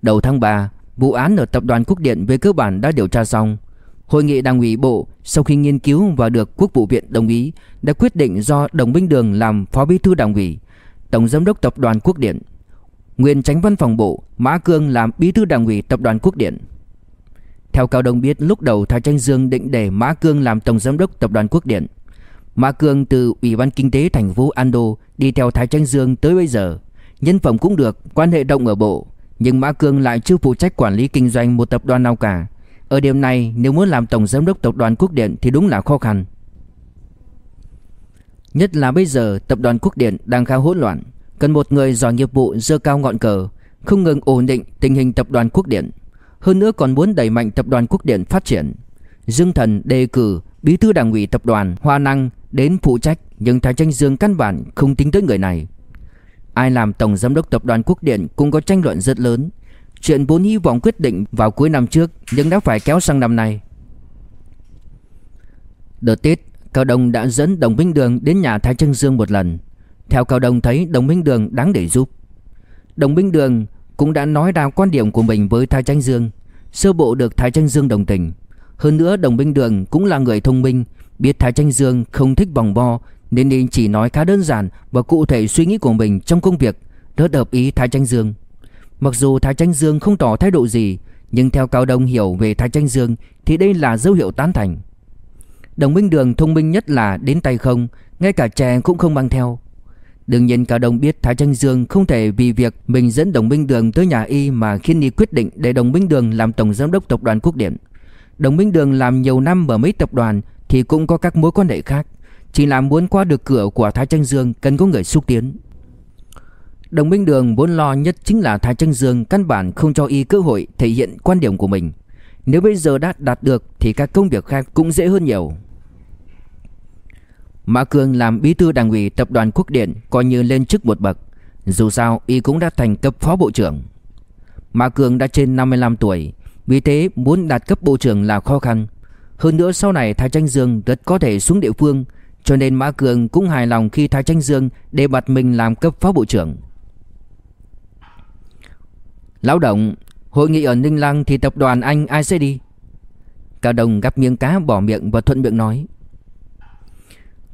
[SPEAKER 1] Đầu tháng 3, vụ án ở tập đoàn Quốc Điện về cơ bản đã điều tra xong. Hội nghị đảng ủy bộ sau khi nghiên cứu và được Quốc vụ viện đồng ý đã quyết định do Đồng Minh Đường làm phó bí thư đảng ủy, tổng giám đốc tập đoàn Quốc Điện, nguyên tránh văn phòng bộ Mã Cương làm bí thư đảng ủy tập đoàn Quốc Điện. Theo Cao Đông biết lúc đầu Thái Tranh Dương định để Mã Cương làm tổng giám đốc tập đoàn Quốc Điện. Mã Cương từ Ủy ban Kinh tế thành phố Ando đi theo Thái Tranh Dương tới bây giờ. Nhân phẩm cũng được, quan hệ rộng ở bộ. Nhưng Mã Cương lại chưa phụ trách quản lý kinh doanh một tập đoàn nào cả. Ở điểm này nếu muốn làm tổng giám đốc tập đoàn Quốc Điện thì đúng là khó khăn. Nhất là bây giờ tập đoàn Quốc Điện đang khá hỗn loạn. Cần một người giỏi nghiệp vụ dơ cao ngọn cờ, không ngừng ổn định tình hình tập đoàn Quốc Điện. Hơn nữa còn muốn đẩy mạnh tập đoàn Quốc Điện phát triển. Dương Thần, đề cử, bí thư đảng ủy tập đoàn Hoa Năng đến phụ trách, Nhưng Thái Tranh Dương căn bản không tính tới người này. Ai làm tổng giám đốc tập đoàn Quốc Điện cũng có tranh luận rất lớn. Chuyện vốn hy vọng quyết định vào cuối năm trước, Nhưng đã phải kéo sang năm nay. Đợt Tết, Cao Đông đã dẫn Đồng Minh Đường đến nhà Thái Tranh Dương một lần. Theo Cao Đông thấy Đồng Minh Đường đáng để giúp. Đồng Minh Đường cũng đã nói ra quan điểm của mình với Thái Tranh Dương, sơ bộ được Thái Tranh Dương đồng tình. Hơn nữa Đồng binh Đường cũng là người thông minh, biết Thái Tranh Dương không thích vòng vo nên nên chỉ nói khá đơn giản và cụ thể suy nghĩ của mình trong công việc, rất hợp ý Thái Tranh Dương. Mặc dù Thái Tranh Dương không tỏ thái độ gì, nhưng theo Cao Đông hiểu về Thái Tranh Dương thì đây là dấu hiệu tán thành. Đồng Minh Đường thông minh nhất là đến tay không, ngay cả chè cũng không mang theo. Đương nhiên Cao Đông biết Thái Tranh Dương không thể vì việc mình dẫn Đồng Minh Đường tới nhà y mà khiến y quyết định để Đồng Minh Đường làm tổng giám đốc tập đoàn Quốc Điện. Đồng Minh Đường làm nhiều năm ở mấy tập đoàn thì cũng có các mối quan hệ khác, chỉ là muốn qua được cửa của Thái Tranh Dương cần có người xúc tiến. Đồng Minh Đường vốn lo nhất chính là Thái Tranh Dương căn bản không cho y cơ hội thể hiện quan điểm của mình. Nếu bây giờ đã đạt được thì các công việc khác cũng dễ hơn nhiều. Mã Cường làm bí thư đảng ủy tập đoàn Quốc Điện coi như lên chức một bậc. Dù sao y cũng đã thành cấp phó bộ trưởng. Mã Cường đã trên 55 tuổi, vì thế muốn đạt cấp bộ trưởng là khó khăn. Hơn nữa sau này Thái Tranh Dương rất có thể xuống địa phương, cho nên Mã Cường cũng hài lòng khi Thái Tranh Dương đề bạt mình làm cấp phó bộ trưởng. Lão động, hội nghị ở Ninh Lăng thì tập đoàn anh ai sẽ đi? Cao Đồng gắp miếng cá bỏ miệng và thuận miệng nói.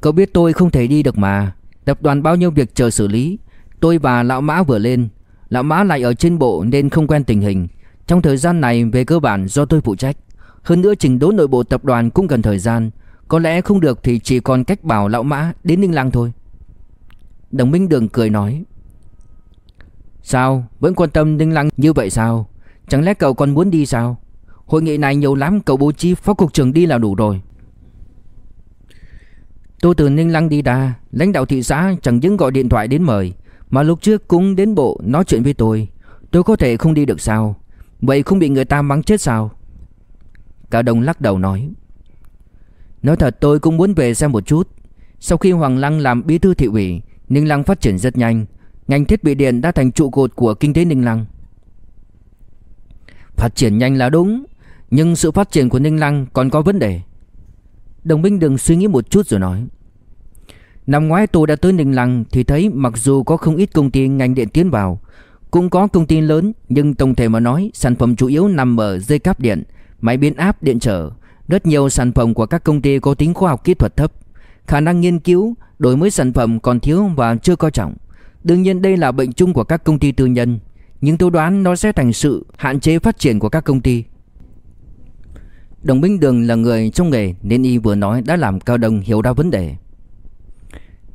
[SPEAKER 1] Cậu biết tôi không thể đi được mà. Tập đoàn bao nhiêu việc chờ xử lý. Tôi và Lão Mã vừa lên. Lão Mã lại ở trên bộ nên không quen tình hình. Trong thời gian này về cơ bản do tôi phụ trách. Hơn nữa trình đốn nội bộ tập đoàn cũng cần thời gian. Có lẽ không được thì chỉ còn cách bảo Lão Mã đến Ninh Lăng thôi. Đồng Minh Đường cười nói. Sao? Vẫn quan tâm Ninh Lăng như vậy sao? Chẳng lẽ cậu còn muốn đi sao? Hội nghị này nhiều lắm, cậu bố trí phó cục trưởng đi là đủ rồi. Tôi từ Ninh Lăng đi ra, Lãnh đạo thị xã chẳng những gọi điện thoại đến mời, Mà lúc trước cũng đến bộ nói chuyện với tôi. Tôi có thể không đi được sao? Vậy không bị người ta mắng chết sao? Cao đồng lắc đầu nói. Nói thật, tôi cũng muốn về xem một chút. Sau khi Hoàng Lăng làm bí thư thị ủy, Ninh Lăng phát triển rất nhanh. Ngành thiết bị điện đã thành trụ cột của kinh tế Ninh Lăng. Phát triển nhanh là đúng, Nhưng sự phát triển của Ninh Lăng còn có vấn đề. Đồng Minh Đường suy nghĩ một chút rồi nói. Năm ngoái tôi đã tới Ninh Lăng thì thấy mặc dù có không ít công ty ngành điện tiến vào Cũng có công ty lớn nhưng tổng thể mà nói sản phẩm chủ yếu nằm ở dây cáp điện, máy biến áp điện trở. Rất nhiều sản phẩm của các công ty có tính khoa học kỹ thuật thấp. Khả năng nghiên cứu, đổi mới sản phẩm còn thiếu và chưa coi trọng. Đương nhiên đây là bệnh chung của các công ty tư nhân Nhưng tôi đoán nó sẽ thành sự hạn chế phát triển của các công ty. Đồng Minh Đường là người trong nghề nên y vừa nói đã làm Cao Đông hiểu ra vấn đề.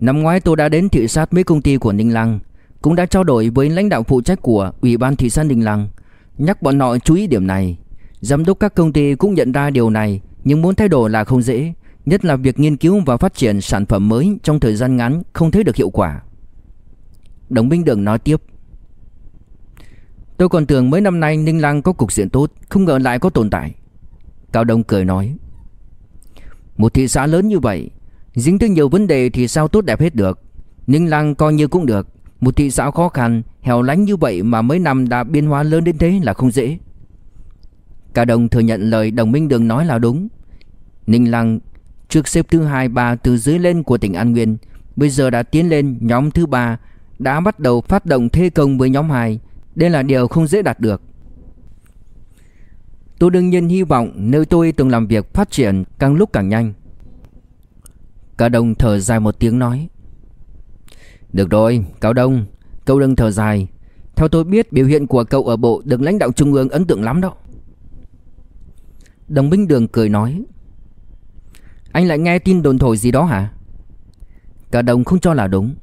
[SPEAKER 1] Năm ngoái tôi đã đến thị sát mấy công ty của Ninh Lăng, cũng đã trao đổi với lãnh đạo phụ trách của Ủy ban thị sát Ninh Lăng, nhắc bọn họ chú ý điểm này. Giám đốc các công ty cũng nhận ra điều này, nhưng muốn thay đổi là không dễ, nhất là việc nghiên cứu và phát triển sản phẩm mới trong thời gian ngắn không thấy được hiệu quả. Đồng Minh Đường nói tiếp. Tôi còn tưởng mấy năm nay Ninh Lăng có cục diện tốt, không ngờ lại có tồn tại. Cao Đông cười nói, Một thị xã lớn như vậy, Dính tới nhiều vấn đề thì sao tốt đẹp hết được? Ninh Lăng coi như cũng được, Một thị xã khó khăn, Hẻo lánh như vậy mà mấy năm đã biến hóa lớn đến thế là không dễ. Cao Đông thừa nhận lời đồng minh đường nói là đúng. Ninh Lăng trước xếp thứ hai, ba từ dưới lên của tỉnh An Nguyên, Bây giờ đã tiến lên nhóm thứ ba, Đã bắt đầu phát động thế công với nhóm 2 Đây là điều không dễ đạt được. Tôi đương nhiên hy vọng nơi tôi từng làm việc phát triển càng lúc càng nhanh. Cao Đông thở dài một tiếng nói. Được rồi, Cao Đông, cậu đừng thở dài. Theo tôi biết biểu hiện của cậu ở bộ được lãnh đạo trung ương ấn tượng lắm đó. Đồng Minh Đường cười nói. Anh lại nghe tin đồn thổi gì đó hả? Cao Đông không cho là đúng.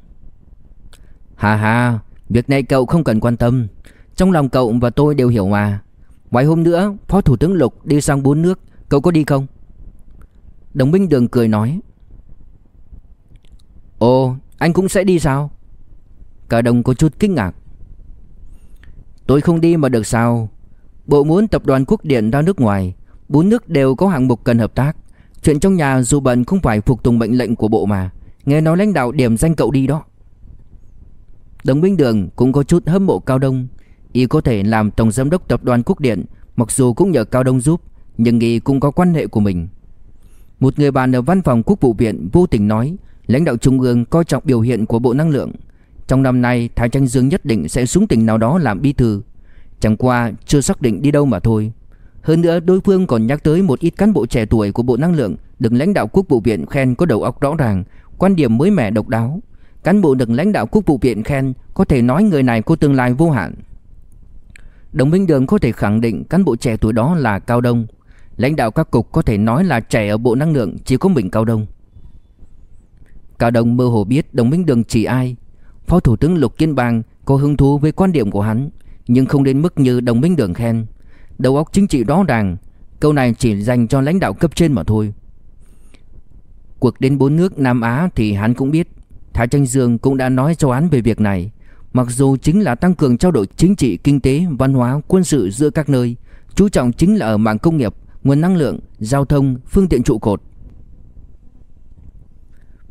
[SPEAKER 1] Hà hà, việc này cậu không cần quan tâm. Trong lòng cậu và tôi đều hiểu mà. Ngoài hôm nữa, Phó Thủ tướng Lục đi sang bốn nước. Cậu có đi không? Đồng Minh Đường cười nói. Ồ, anh cũng sẽ đi sao? Cả đồng có chút kinh ngạc. Tôi không đi mà được sao? Bộ muốn tập đoàn quốc điện ra nước ngoài, Bốn nước đều có hạng mục cần hợp tác. Chuyện trong nhà dù bận không phải phục tùng mệnh lệnh của bộ mà. Nghe nói lãnh đạo điểm danh cậu đi đó. Đồng Minh Đường cũng có chút hâm mộ Cao Đông. Y có thể làm tổng giám đốc tập đoàn quốc điện, Mặc dù cũng nhờ Cao Đông giúp, Nhưng Y cũng có quan hệ của mình. Một người bạn ở văn phòng quốc vụ viện vô tình nói, Lãnh đạo Trung ương coi trọng biểu hiện của Bộ Năng lượng. Trong năm nay, Thái Tranh Dương nhất định sẽ xuống tỉnh nào đó làm bí thư. Chẳng qua, chưa xác định đi đâu mà thôi. Hơn nữa, đối phương còn nhắc tới một ít cán bộ trẻ tuổi của Bộ Năng lượng Được lãnh đạo Quốc vụ viện khen có đầu óc rõ ràng, Quan điểm mới mẻ độc đáo. Cán bộ được lãnh đạo Quốc vụ viện khen Có thể nói người này có tương lai vô hạn. Đồng Minh Đường có thể khẳng định cán bộ trẻ tuổi đó là Cao Đông. Lãnh đạo các cục có thể nói là trẻ ở Bộ Năng lượng, chỉ có mình Cao Đông. Cao Đông mơ hồ biết đồng minh đường chỉ ai. Phó Thủ tướng Lục Kiên Bang có hứng thú với quan điểm của hắn, Nhưng không đến mức như đồng minh đường khen. Đầu óc chính trị rõ ràng, Câu này chỉ dành cho lãnh đạo cấp trên mà thôi. Cuộc đến bốn nước Nam Á thì hắn cũng biết. Thái Tranh Dương cũng đã nói cho hắn về việc này. Mặc dù chính là tăng cường trao đổi chính trị, kinh tế, văn hóa, quân sự giữa các nơi Chú trọng chính là ở mảng công nghiệp, nguồn năng lượng, giao thông, phương tiện trụ cột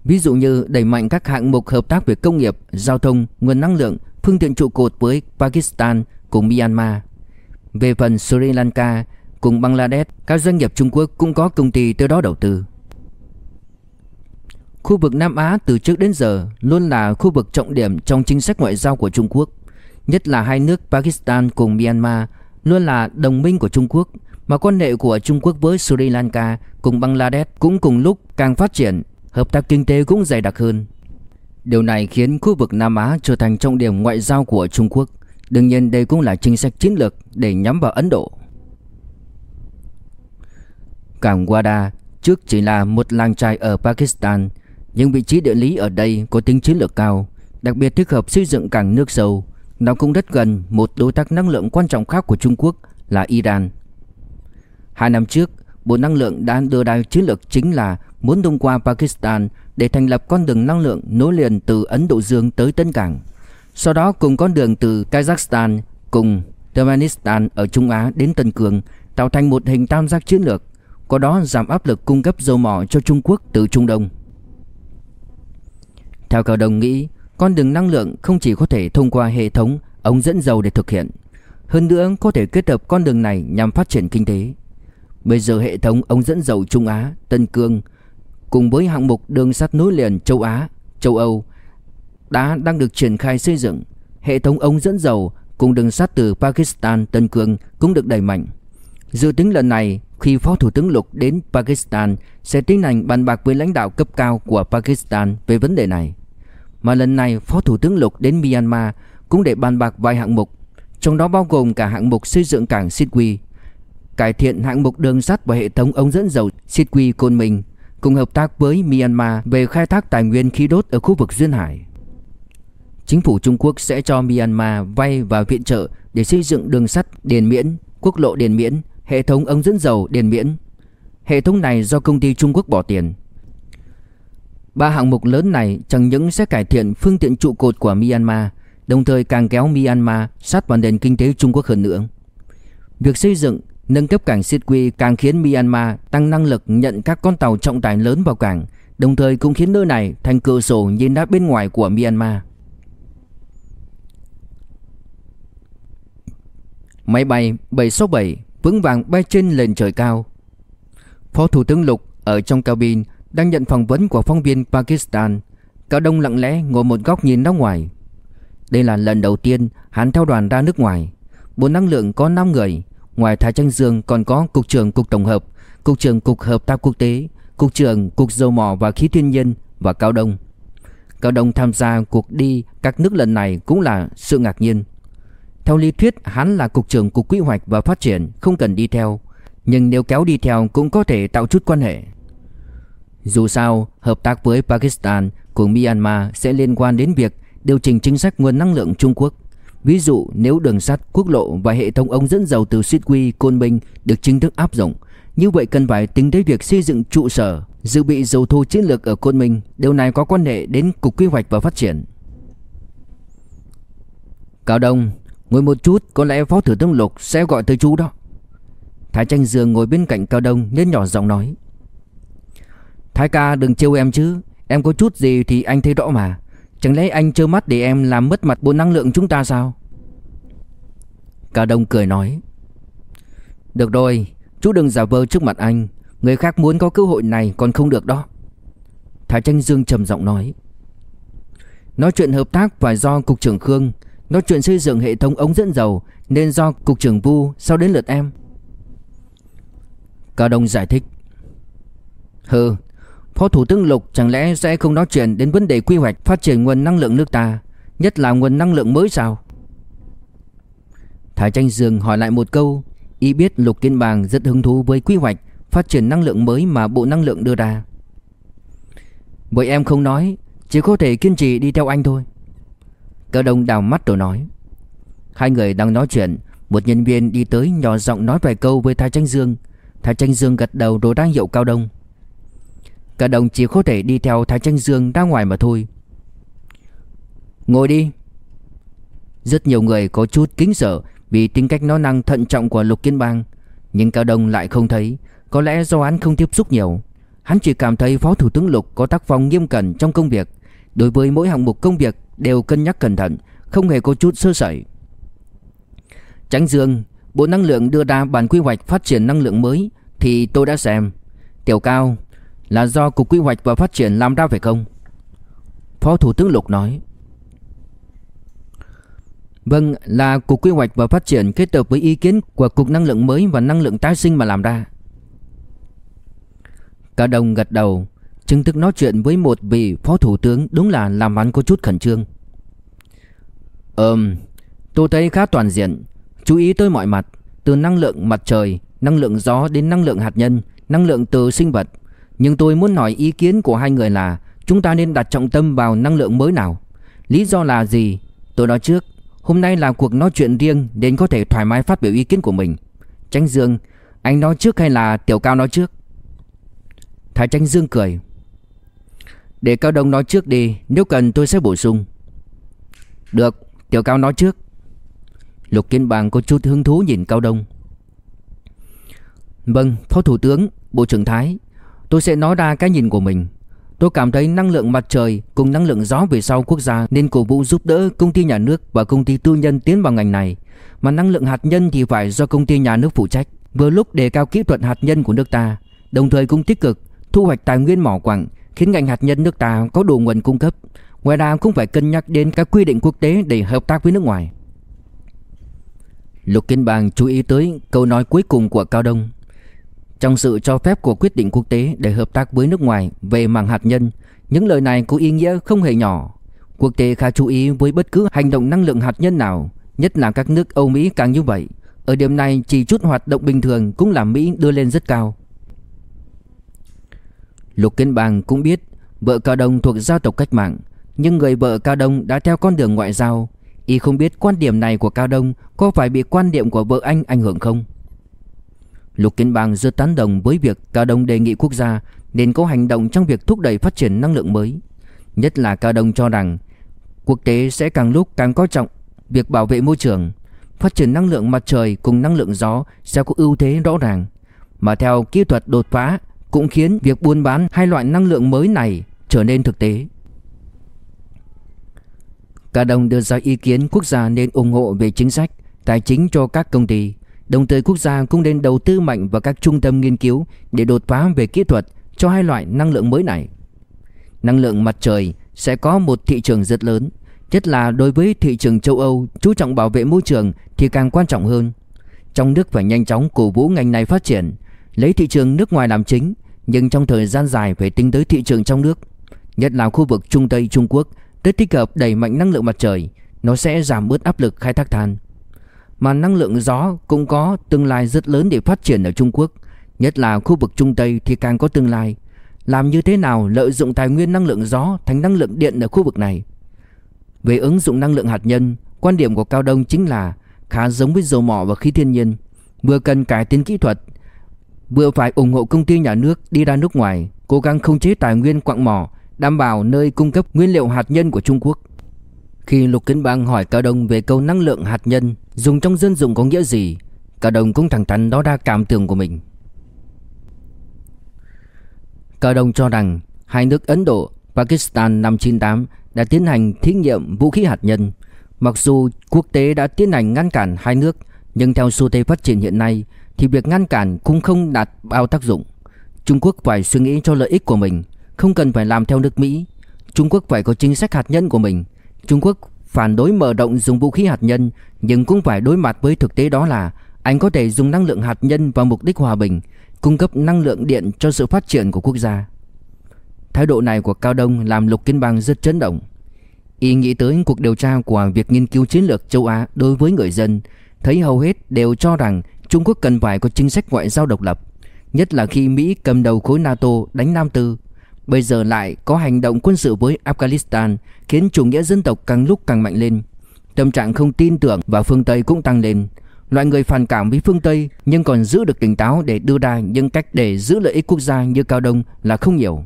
[SPEAKER 1] Ví dụ như đẩy mạnh các hạng mục hợp tác về công nghiệp, giao thông, nguồn năng lượng, phương tiện trụ cột với Pakistan cùng Myanmar. Về phần Sri Lanka cùng Bangladesh, các doanh nghiệp Trung Quốc cũng có công ty tới đó đầu tư. Khu vực Nam Á từ trước đến giờ luôn là khu vực trọng điểm trong chính sách ngoại giao của Trung Quốc. Nhất là hai nước Pakistan cùng Myanmar luôn là đồng minh của Trung Quốc, mà quan hệ của Trung Quốc với Sri Lanka cùng Bangladesh cũng cùng lúc càng phát triển hợp tác kinh tế cũng dày đặc hơn. Điều này khiến khu vực Nam Á trở thành trọng điểm ngoại giao của Trung Quốc. Đương nhiên đây cũng là chính sách chiến lược để nhắm vào Ấn Độ. Cảng Wada trước chỉ là một làng trài ở Pakistan, nhưng vị trí địa lý ở đây có tính chiến lược cao, đặc biệt thích hợp xây dựng cảng nước sâu. Nó cũng rất gần một đối tác năng lượng quan trọng khác của Trung Quốc là Iran. Hai năm trước, Bộ Năng lượng đã đưa ra chiến lược chính là muốn thông qua Pakistan để thành lập con đường năng lượng nối liền từ Ấn Độ Dương tới Tân Cảng. Sau đó cùng con đường từ Kazakhstan cùng Turkmenistan ở Trung Á đến Tân Cương tạo thành một hình tam giác chiến lược, có đó giảm áp lực cung cấp dầu mỏ cho Trung Quốc từ Trung Đông. Theo Cao Đồng nghĩ, con đường năng lượng không chỉ có thể thông qua hệ thống ống dẫn dầu để thực hiện, hơn nữa có thể kết hợp con đường này nhằm phát triển kinh tế. Bây giờ hệ thống ống dẫn dầu Trung Á, Tân Cương cùng với hạng mục đường sắt nối liền châu Á, châu Âu đã đang được triển khai xây dựng. Hệ thống ống dẫn dầu cùng đường sắt từ Pakistan Tân Cương cũng được đẩy mạnh. Dự tính lần này khi Phó Thủ tướng Lục đến Pakistan sẽ tiến hành bàn bạc với lãnh đạo cấp cao của Pakistan về vấn đề này. Mà lần này Phó Thủ tướng Lục đến Myanmar cũng để bàn bạc vài hạng mục, trong đó bao gồm cả hạng mục xây dựng cảng Sitwe, cải thiện hạng mục đường sắt và hệ thống ống dẫn dầu Sitwe Côn Minh cùng hợp tác với Myanmar về khai thác tài nguyên khí đốt ở khu vực duyên hải. Chính phủ Trung Quốc sẽ cho Myanmar vay và viện trợ để xây dựng đường sắt Điền Miễn, quốc lộ Điền Miễn, hệ thống ống dẫn dầu Điền Miễn. Hệ thống này do công ty Trung Quốc bỏ tiền. Ba hạng mục lớn này chẳng những sẽ cải thiện phương tiện trụ cột của Myanmar, đồng thời càng kéo Myanmar sát vào nền kinh tế Trung Quốc hơn nữa. Việc xây dựng Nâng cấp cảng Sitwe càng khiến Myanmar tăng năng lực nhận các con tàu trọng tải lớn vào cảng, đồng thời cũng khiến nơi này thành cửa sổ nhìn ra bên ngoài của Myanmar. Máy bay 767 vững vàng bay trên lên trời cao. Phó Thủ tướng Lục ở trong cabin đang nhận phỏng vấn của phóng viên Pakistan. Cao Đông lặng lẽ ngồi một góc nhìn ra ngoài. Đây là lần đầu tiên hắn theo đoàn ra nước ngoài. Bộ năng lượng có 5 người, ngoài Thái Tranh Dương còn có Cục trưởng Cục Tổng hợp, Cục trưởng Cục Hợp tác Quốc tế, Cục trưởng Cục Dầu mỏ và Khí thiên nhiên và Cao Đông. Cao Đông tham gia cuộc đi các nước lần này cũng là sự ngạc nhiên. Theo lý thuyết hắn là Cục trưởng Cục Quy hoạch và Phát triển không cần đi theo Nhưng nếu kéo đi theo cũng có thể tạo chút quan hệ dù sao hợp tác với Pakistan cùng Myanmar sẽ liên quan đến việc điều chỉnh chính sách nguồn năng lượng Trung Quốc. Ví dụ nếu đường sắt, quốc lộ và hệ thống ống dẫn dầu từ Sitwe, Côn Minh được chính thức áp dụng Như vậy cần phải tính đến việc xây dựng trụ sở, dự bị dầu thô chiến lược ở Côn Minh Điều này có quan hệ đến Cục Quy hoạch và Phát triển. Cao Đông Ngồi một chút có lẽ Phó Thủ tướng Lục sẽ gọi tới chú đó. Thái Tranh Dương ngồi bên cạnh Cao Đông nên nhỏ giọng nói. Thái ca, đừng trêu em chứ. Em có chút gì thì anh thấy rõ mà. Chẳng lẽ anh trơ mắt để em làm mất mặt bộ năng lượng chúng ta sao? Cả Đông cười nói. Được rồi, Chú đừng giả vờ trước mặt anh. Người khác muốn có cơ hội này còn không được đó. Thái Tranh Dương trầm giọng nói. Nói chuyện hợp tác phải do Cục trưởng Khương. Nói chuyện xây dựng hệ thống ống dẫn dầu, Nên do Cục trưởng Vu Sau đến lượt em. Cao Đông giải thích. Hừ Phó Thủ tướng Lục chẳng lẽ sẽ không nói chuyện Đến vấn đề quy hoạch phát triển nguồn năng lượng nước ta, Nhất là nguồn năng lượng mới sao? Thái Tranh Dương hỏi lại một câu Y biết Lục Kiên Bàng rất hứng thú với quy hoạch Phát triển năng lượng mới mà Bộ Năng lượng đưa ra. Vậy em không nói, Chỉ có thể kiên trì đi theo anh thôi. Cao Đông đào mắt rồi nói, Hai người đang nói chuyện, Một nhân viên đi tới nhỏ giọng nói vài câu với Thái Tranh Dương. Thái Tranh Dương gật đầu rồi đang hiệu Cao Đông. Cao đồng chỉ có thể đi theo Thái Tranh Dương ra ngoài mà thôi Ngồi đi Rất nhiều người có chút kính sợ Vì tính cách nói năng thận trọng của Lục Kiên Bang Nhưng Cao Đông lại không thấy Có lẽ do hắn không tiếp xúc nhiều Hắn chỉ cảm thấy Phó Thủ tướng Lục có tác phong nghiêm cẩn trong công việc Đối với mỗi hạng mục công việc đều cân nhắc cẩn thận, không hề có chút sơ sẩy. Tránh Dương, Bộ Năng lượng đưa ra bản quy hoạch phát triển năng lượng mới thì tôi đã xem. Tiểu Cao, là do Cục Quy hoạch và Phát triển làm ra phải không? Phó Thủ tướng Lục nói. Vâng, là Cục Quy hoạch và Phát triển kết hợp với ý kiến của Cục Năng lượng mới và Năng lượng tái sinh mà làm ra. Cả đồng gật đầu, chứng thức nói chuyện với một vị phó thủ tướng đúng là làm hắn có chút khẩn trương. Ừm, tôi thấy khá toàn diện, chú ý tới mọi mặt, từ năng lượng mặt trời, năng lượng gió đến năng lượng hạt nhân, năng lượng từ sinh vật. Nhưng tôi muốn hỏi ý kiến của hai người là chúng ta nên đặt trọng tâm vào năng lượng mới nào? Lý do là gì? Tôi nói trước, hôm nay là cuộc nói chuyện riêng nên có thể thoải mái phát biểu ý kiến của mình. Tránh Dương, anh nói trước hay là Tiểu Cao nói trước? Thái tránh Dương cười. Để Cao Đông nói trước đi Nếu cần tôi sẽ bổ sung Được Tiểu Cao nói trước Lục Kiên Bang có chút hứng thú nhìn Cao Đông Vâng Phó Thủ tướng Bộ trưởng Thái Tôi sẽ nói ra cái nhìn của mình Tôi cảm thấy năng lượng mặt trời cùng năng lượng gió về sau quốc gia nên cổ vũ giúp đỡ công ty nhà nước và công ty tư nhân tiến vào ngành này. Mà năng lượng hạt nhân thì phải do công ty nhà nước phụ trách. Vừa lúc đề cao kỹ thuật hạt nhân của nước ta, đồng thời cũng tích cực thu hoạch tài nguyên mỏ quặng, khiến ngành hạt nhân nước ta có đủ nguồn cung cấp. Ngoài ra cũng phải cân nhắc đến các quy định quốc tế để hợp tác với nước ngoài. Lục Kiên Bang chú ý tới câu nói cuối cùng của Cao Đông. Trong sự cho phép của quyết định quốc tế để hợp tác với nước ngoài về mảng hạt nhân, những lời này có ý nghĩa không hề nhỏ. Quốc tế khá chú ý với bất cứ hành động năng lượng hạt nhân nào, nhất là các nước Âu Mỹ càng như vậy. Ở điểm này chỉ chút hoạt động bình thường cũng làm Mỹ đưa lên rất cao. Lục Kiến Bang cũng biết vợ Cao Đông thuộc gia tộc cách mạng, nhưng người vợ Cao Đông đã theo con đường ngoại giao, y không biết quan điểm này của Cao Đông có phải bị quan điểm của vợ anh ảnh hưởng không. Lục Kiến Bang rất tán đồng với việc Cao Đông đề nghị quốc gia nên có hành động trong việc thúc đẩy phát triển năng lượng mới. Nhất là Cao Đông cho rằng quốc tế sẽ càng lúc càng coi trọng việc bảo vệ môi trường. phát triển năng lượng mặt trời cùng năng lượng gió sẽ có ưu thế rõ ràng. Mà theo kỹ thuật đột phá cũng khiến việc buôn bán hai loại năng lượng mới này trở nên thực tế. Cao đồng đưa ra ý kiến quốc gia nên ủng hộ về chính sách, tài chính cho các công ty. Đồng thời quốc gia cũng nên đầu tư mạnh vào các trung tâm nghiên cứu để đột phá về kỹ thuật cho hai loại năng lượng mới này. Năng lượng mặt trời sẽ có một thị trường rất lớn, nhất là đối với thị trường châu Âu chú trọng bảo vệ môi trường thì càng quan trọng hơn. Trong nước phải nhanh chóng cổ vũ ngành này phát triển, lấy thị trường nước ngoài làm chính, nhưng trong thời gian dài phải tính tới thị trường trong nước, nhất là khu vực Trung Tây Trung Quốc rất thích hợp đẩy mạnh năng lượng mặt trời, nó sẽ giảm bớt áp lực khai thác than. Mà năng lượng gió cũng có tương lai rất lớn để phát triển ở Trung Quốc, nhất là khu vực Trung Tây thì càng có tương lai. Làm như thế nào lợi dụng tài nguyên năng lượng gió thành năng lượng điện ở khu vực này? Về ứng dụng năng lượng hạt nhân, quan điểm của Cao Đông chính là khá giống với dầu mỏ và khí thiên nhiên, vừa cần cải tiến kỹ thuật, vừa phải ủng hộ công ty nhà nước đi ra nước ngoài, cố gắng không chế tài nguyên quặng mỏ, đảm bảo nơi cung cấp nguyên liệu hạt nhân của Trung Quốc. Khi Lục Kiến Bang hỏi Cao Đông về câu năng lượng hạt nhân dùng trong dân dụng có nghĩa gì, cả đồng cũng thẳng thắn đó ra cảm tưởng của mình. cả đồng cho rằng hai nước Ấn Độ, Pakistan năm 98 đã tiến hành thí nghiệm vũ khí hạt nhân. Mặc dù quốc tế đã tiến hành ngăn cản hai nước, nhưng theo xu thế phát triển hiện nay thì việc ngăn cản cũng không đạt bao tác dụng. Trung Quốc phải suy nghĩ cho lợi ích của mình, không cần phải làm theo nước Mỹ. Trung Quốc phải có chính sách hạt nhân của mình. Trung Quốc phản đối mở rộng dùng vũ khí hạt nhân nhưng cũng phải đối mặt với thực tế đó là anh có thể dùng năng lượng hạt nhân vào mục đích hòa bình, cung cấp năng lượng điện cho sự phát triển của quốc gia. Thái độ này của Cao Đông làm Lục Kiến Bang rất chấn động. Y nghĩ tới cuộc điều tra của việc nghiên cứu chiến lược châu Á đối với người dân, thấy hầu hết đều cho rằng Trung Quốc cần phải có chính sách ngoại giao độc lập, nhất là khi Mỹ cầm đầu khối NATO đánh Nam Tư. Bây giờ lại có hành động quân sự với Afghanistan, khiến chủ nghĩa dân tộc càng lúc càng mạnh lên. Tâm trạng không tin tưởng vào phương Tây cũng tăng lên. Loại người phản cảm với phương Tây nhưng còn giữ được tỉnh táo để đưa ra những cách để giữ lợi ích quốc gia như Cao Đông là không nhiều.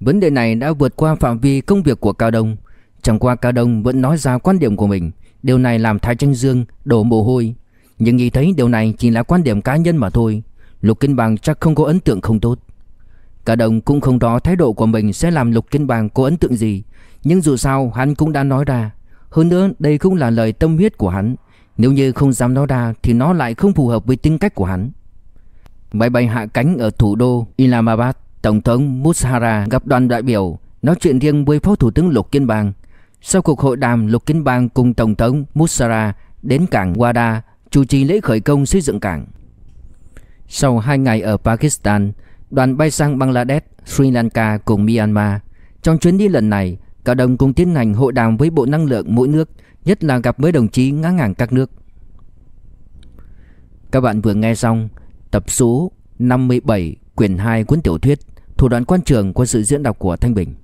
[SPEAKER 1] Vấn đề này đã vượt qua phạm vi công việc của Cao Đông. Chẳng qua Cao Đông vẫn nói ra quan điểm của mình. Điều này làm Thái Tranh Dương đổ mồ hôi. Nhưng nghĩ thấy điều này chỉ là quan điểm cá nhân mà thôi. Lục Kinh Bằng chắc không có ấn tượng không tốt cả đồng cũng không rõ thái độ của mình sẽ làm Lục Kinh Bàng có ấn tượng gì. Nhưng dù sao hắn cũng đã nói ra. Hơn nữa đây cũng là lời tâm huyết của hắn. Nếu như không dám nói ra thì nó lại không phù hợp với tính cách của hắn. Máy bay hạ cánh ở thủ đô Islamabad Tổng thống Mushara gặp đoàn đại biểu nói chuyện riêng với Phó Thủ tướng Lục kiên Bang. Sau cuộc hội đàm, Lục kiên Bang cùng Tổng thống Mushara đến cảng Wada chủ trì lễ khởi công xây dựng cảng. Sau 2 ngày ở Pakistan, đoàn bay sang Bangladesh, Sri Lanka cùng Myanmar. Trong chuyến đi lần này, cả đồng cùng tiến hành hội đàm với Bộ Năng lượng mỗi nước, nhất là gặp với đồng chí ngang ngàng các nước. Các bạn vừa nghe xong tập số 57 quyển 2 cuốn tiểu thuyết Thủ đoạn quan trường qua sự diễn đọc của Thanh Bình.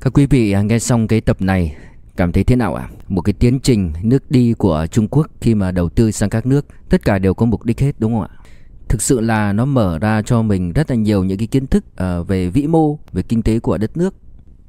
[SPEAKER 1] Các quý vị nghe xong cái tập này cảm thấy thế nào ạ? À? Một cái tiến trình nước đi của Trung Quốc khi mà đầu tư sang các nước, tất cả đều có mục đích hết đúng không ạ? Thực sự là nó mở ra cho mình rất là nhiều những cái kiến thức uh, về vĩ mô, về kinh tế của đất nước.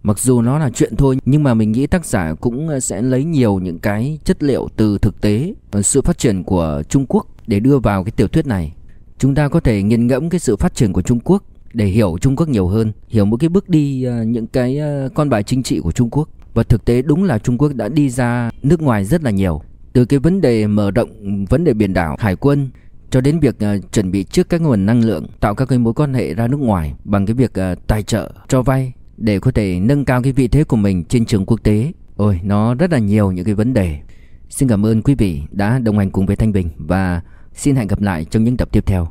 [SPEAKER 1] Mặc dù nó là chuyện thôi nhưng mà mình nghĩ tác giả cũng ờ, sẽ lấy nhiều những cái chất liệu từ thực tế và sự phát triển của Trung Quốc để đưa vào cái tiểu thuyết này. Chúng ta có thể nghiền ngẫm cái sự phát triển của Trung Quốc để hiểu Trung Quốc nhiều hơn, hiểu một cái bước đi ờ, những cái con bài chính trị của Trung Quốc. Và thực tế đúng là Trung Quốc đã đi ra nước ngoài rất là nhiều. Từ cái vấn đề mở rộng vấn đề biển đảo, hải quân cho đến việc uh, chuẩn bị trước các nguồn năng lượng, tạo các cái mối quan hệ ra nước ngoài bằng cái việc uh, tài trợ, cho vay để có thể nâng cao cái vị thế của mình trên trường quốc tế. Ôi, nó rất là nhiều những cái vấn đề. Xin cảm ơn quý vị đã đồng hành cùng với Thanh Bình và xin hẹn gặp lại trong những tập tiếp theo.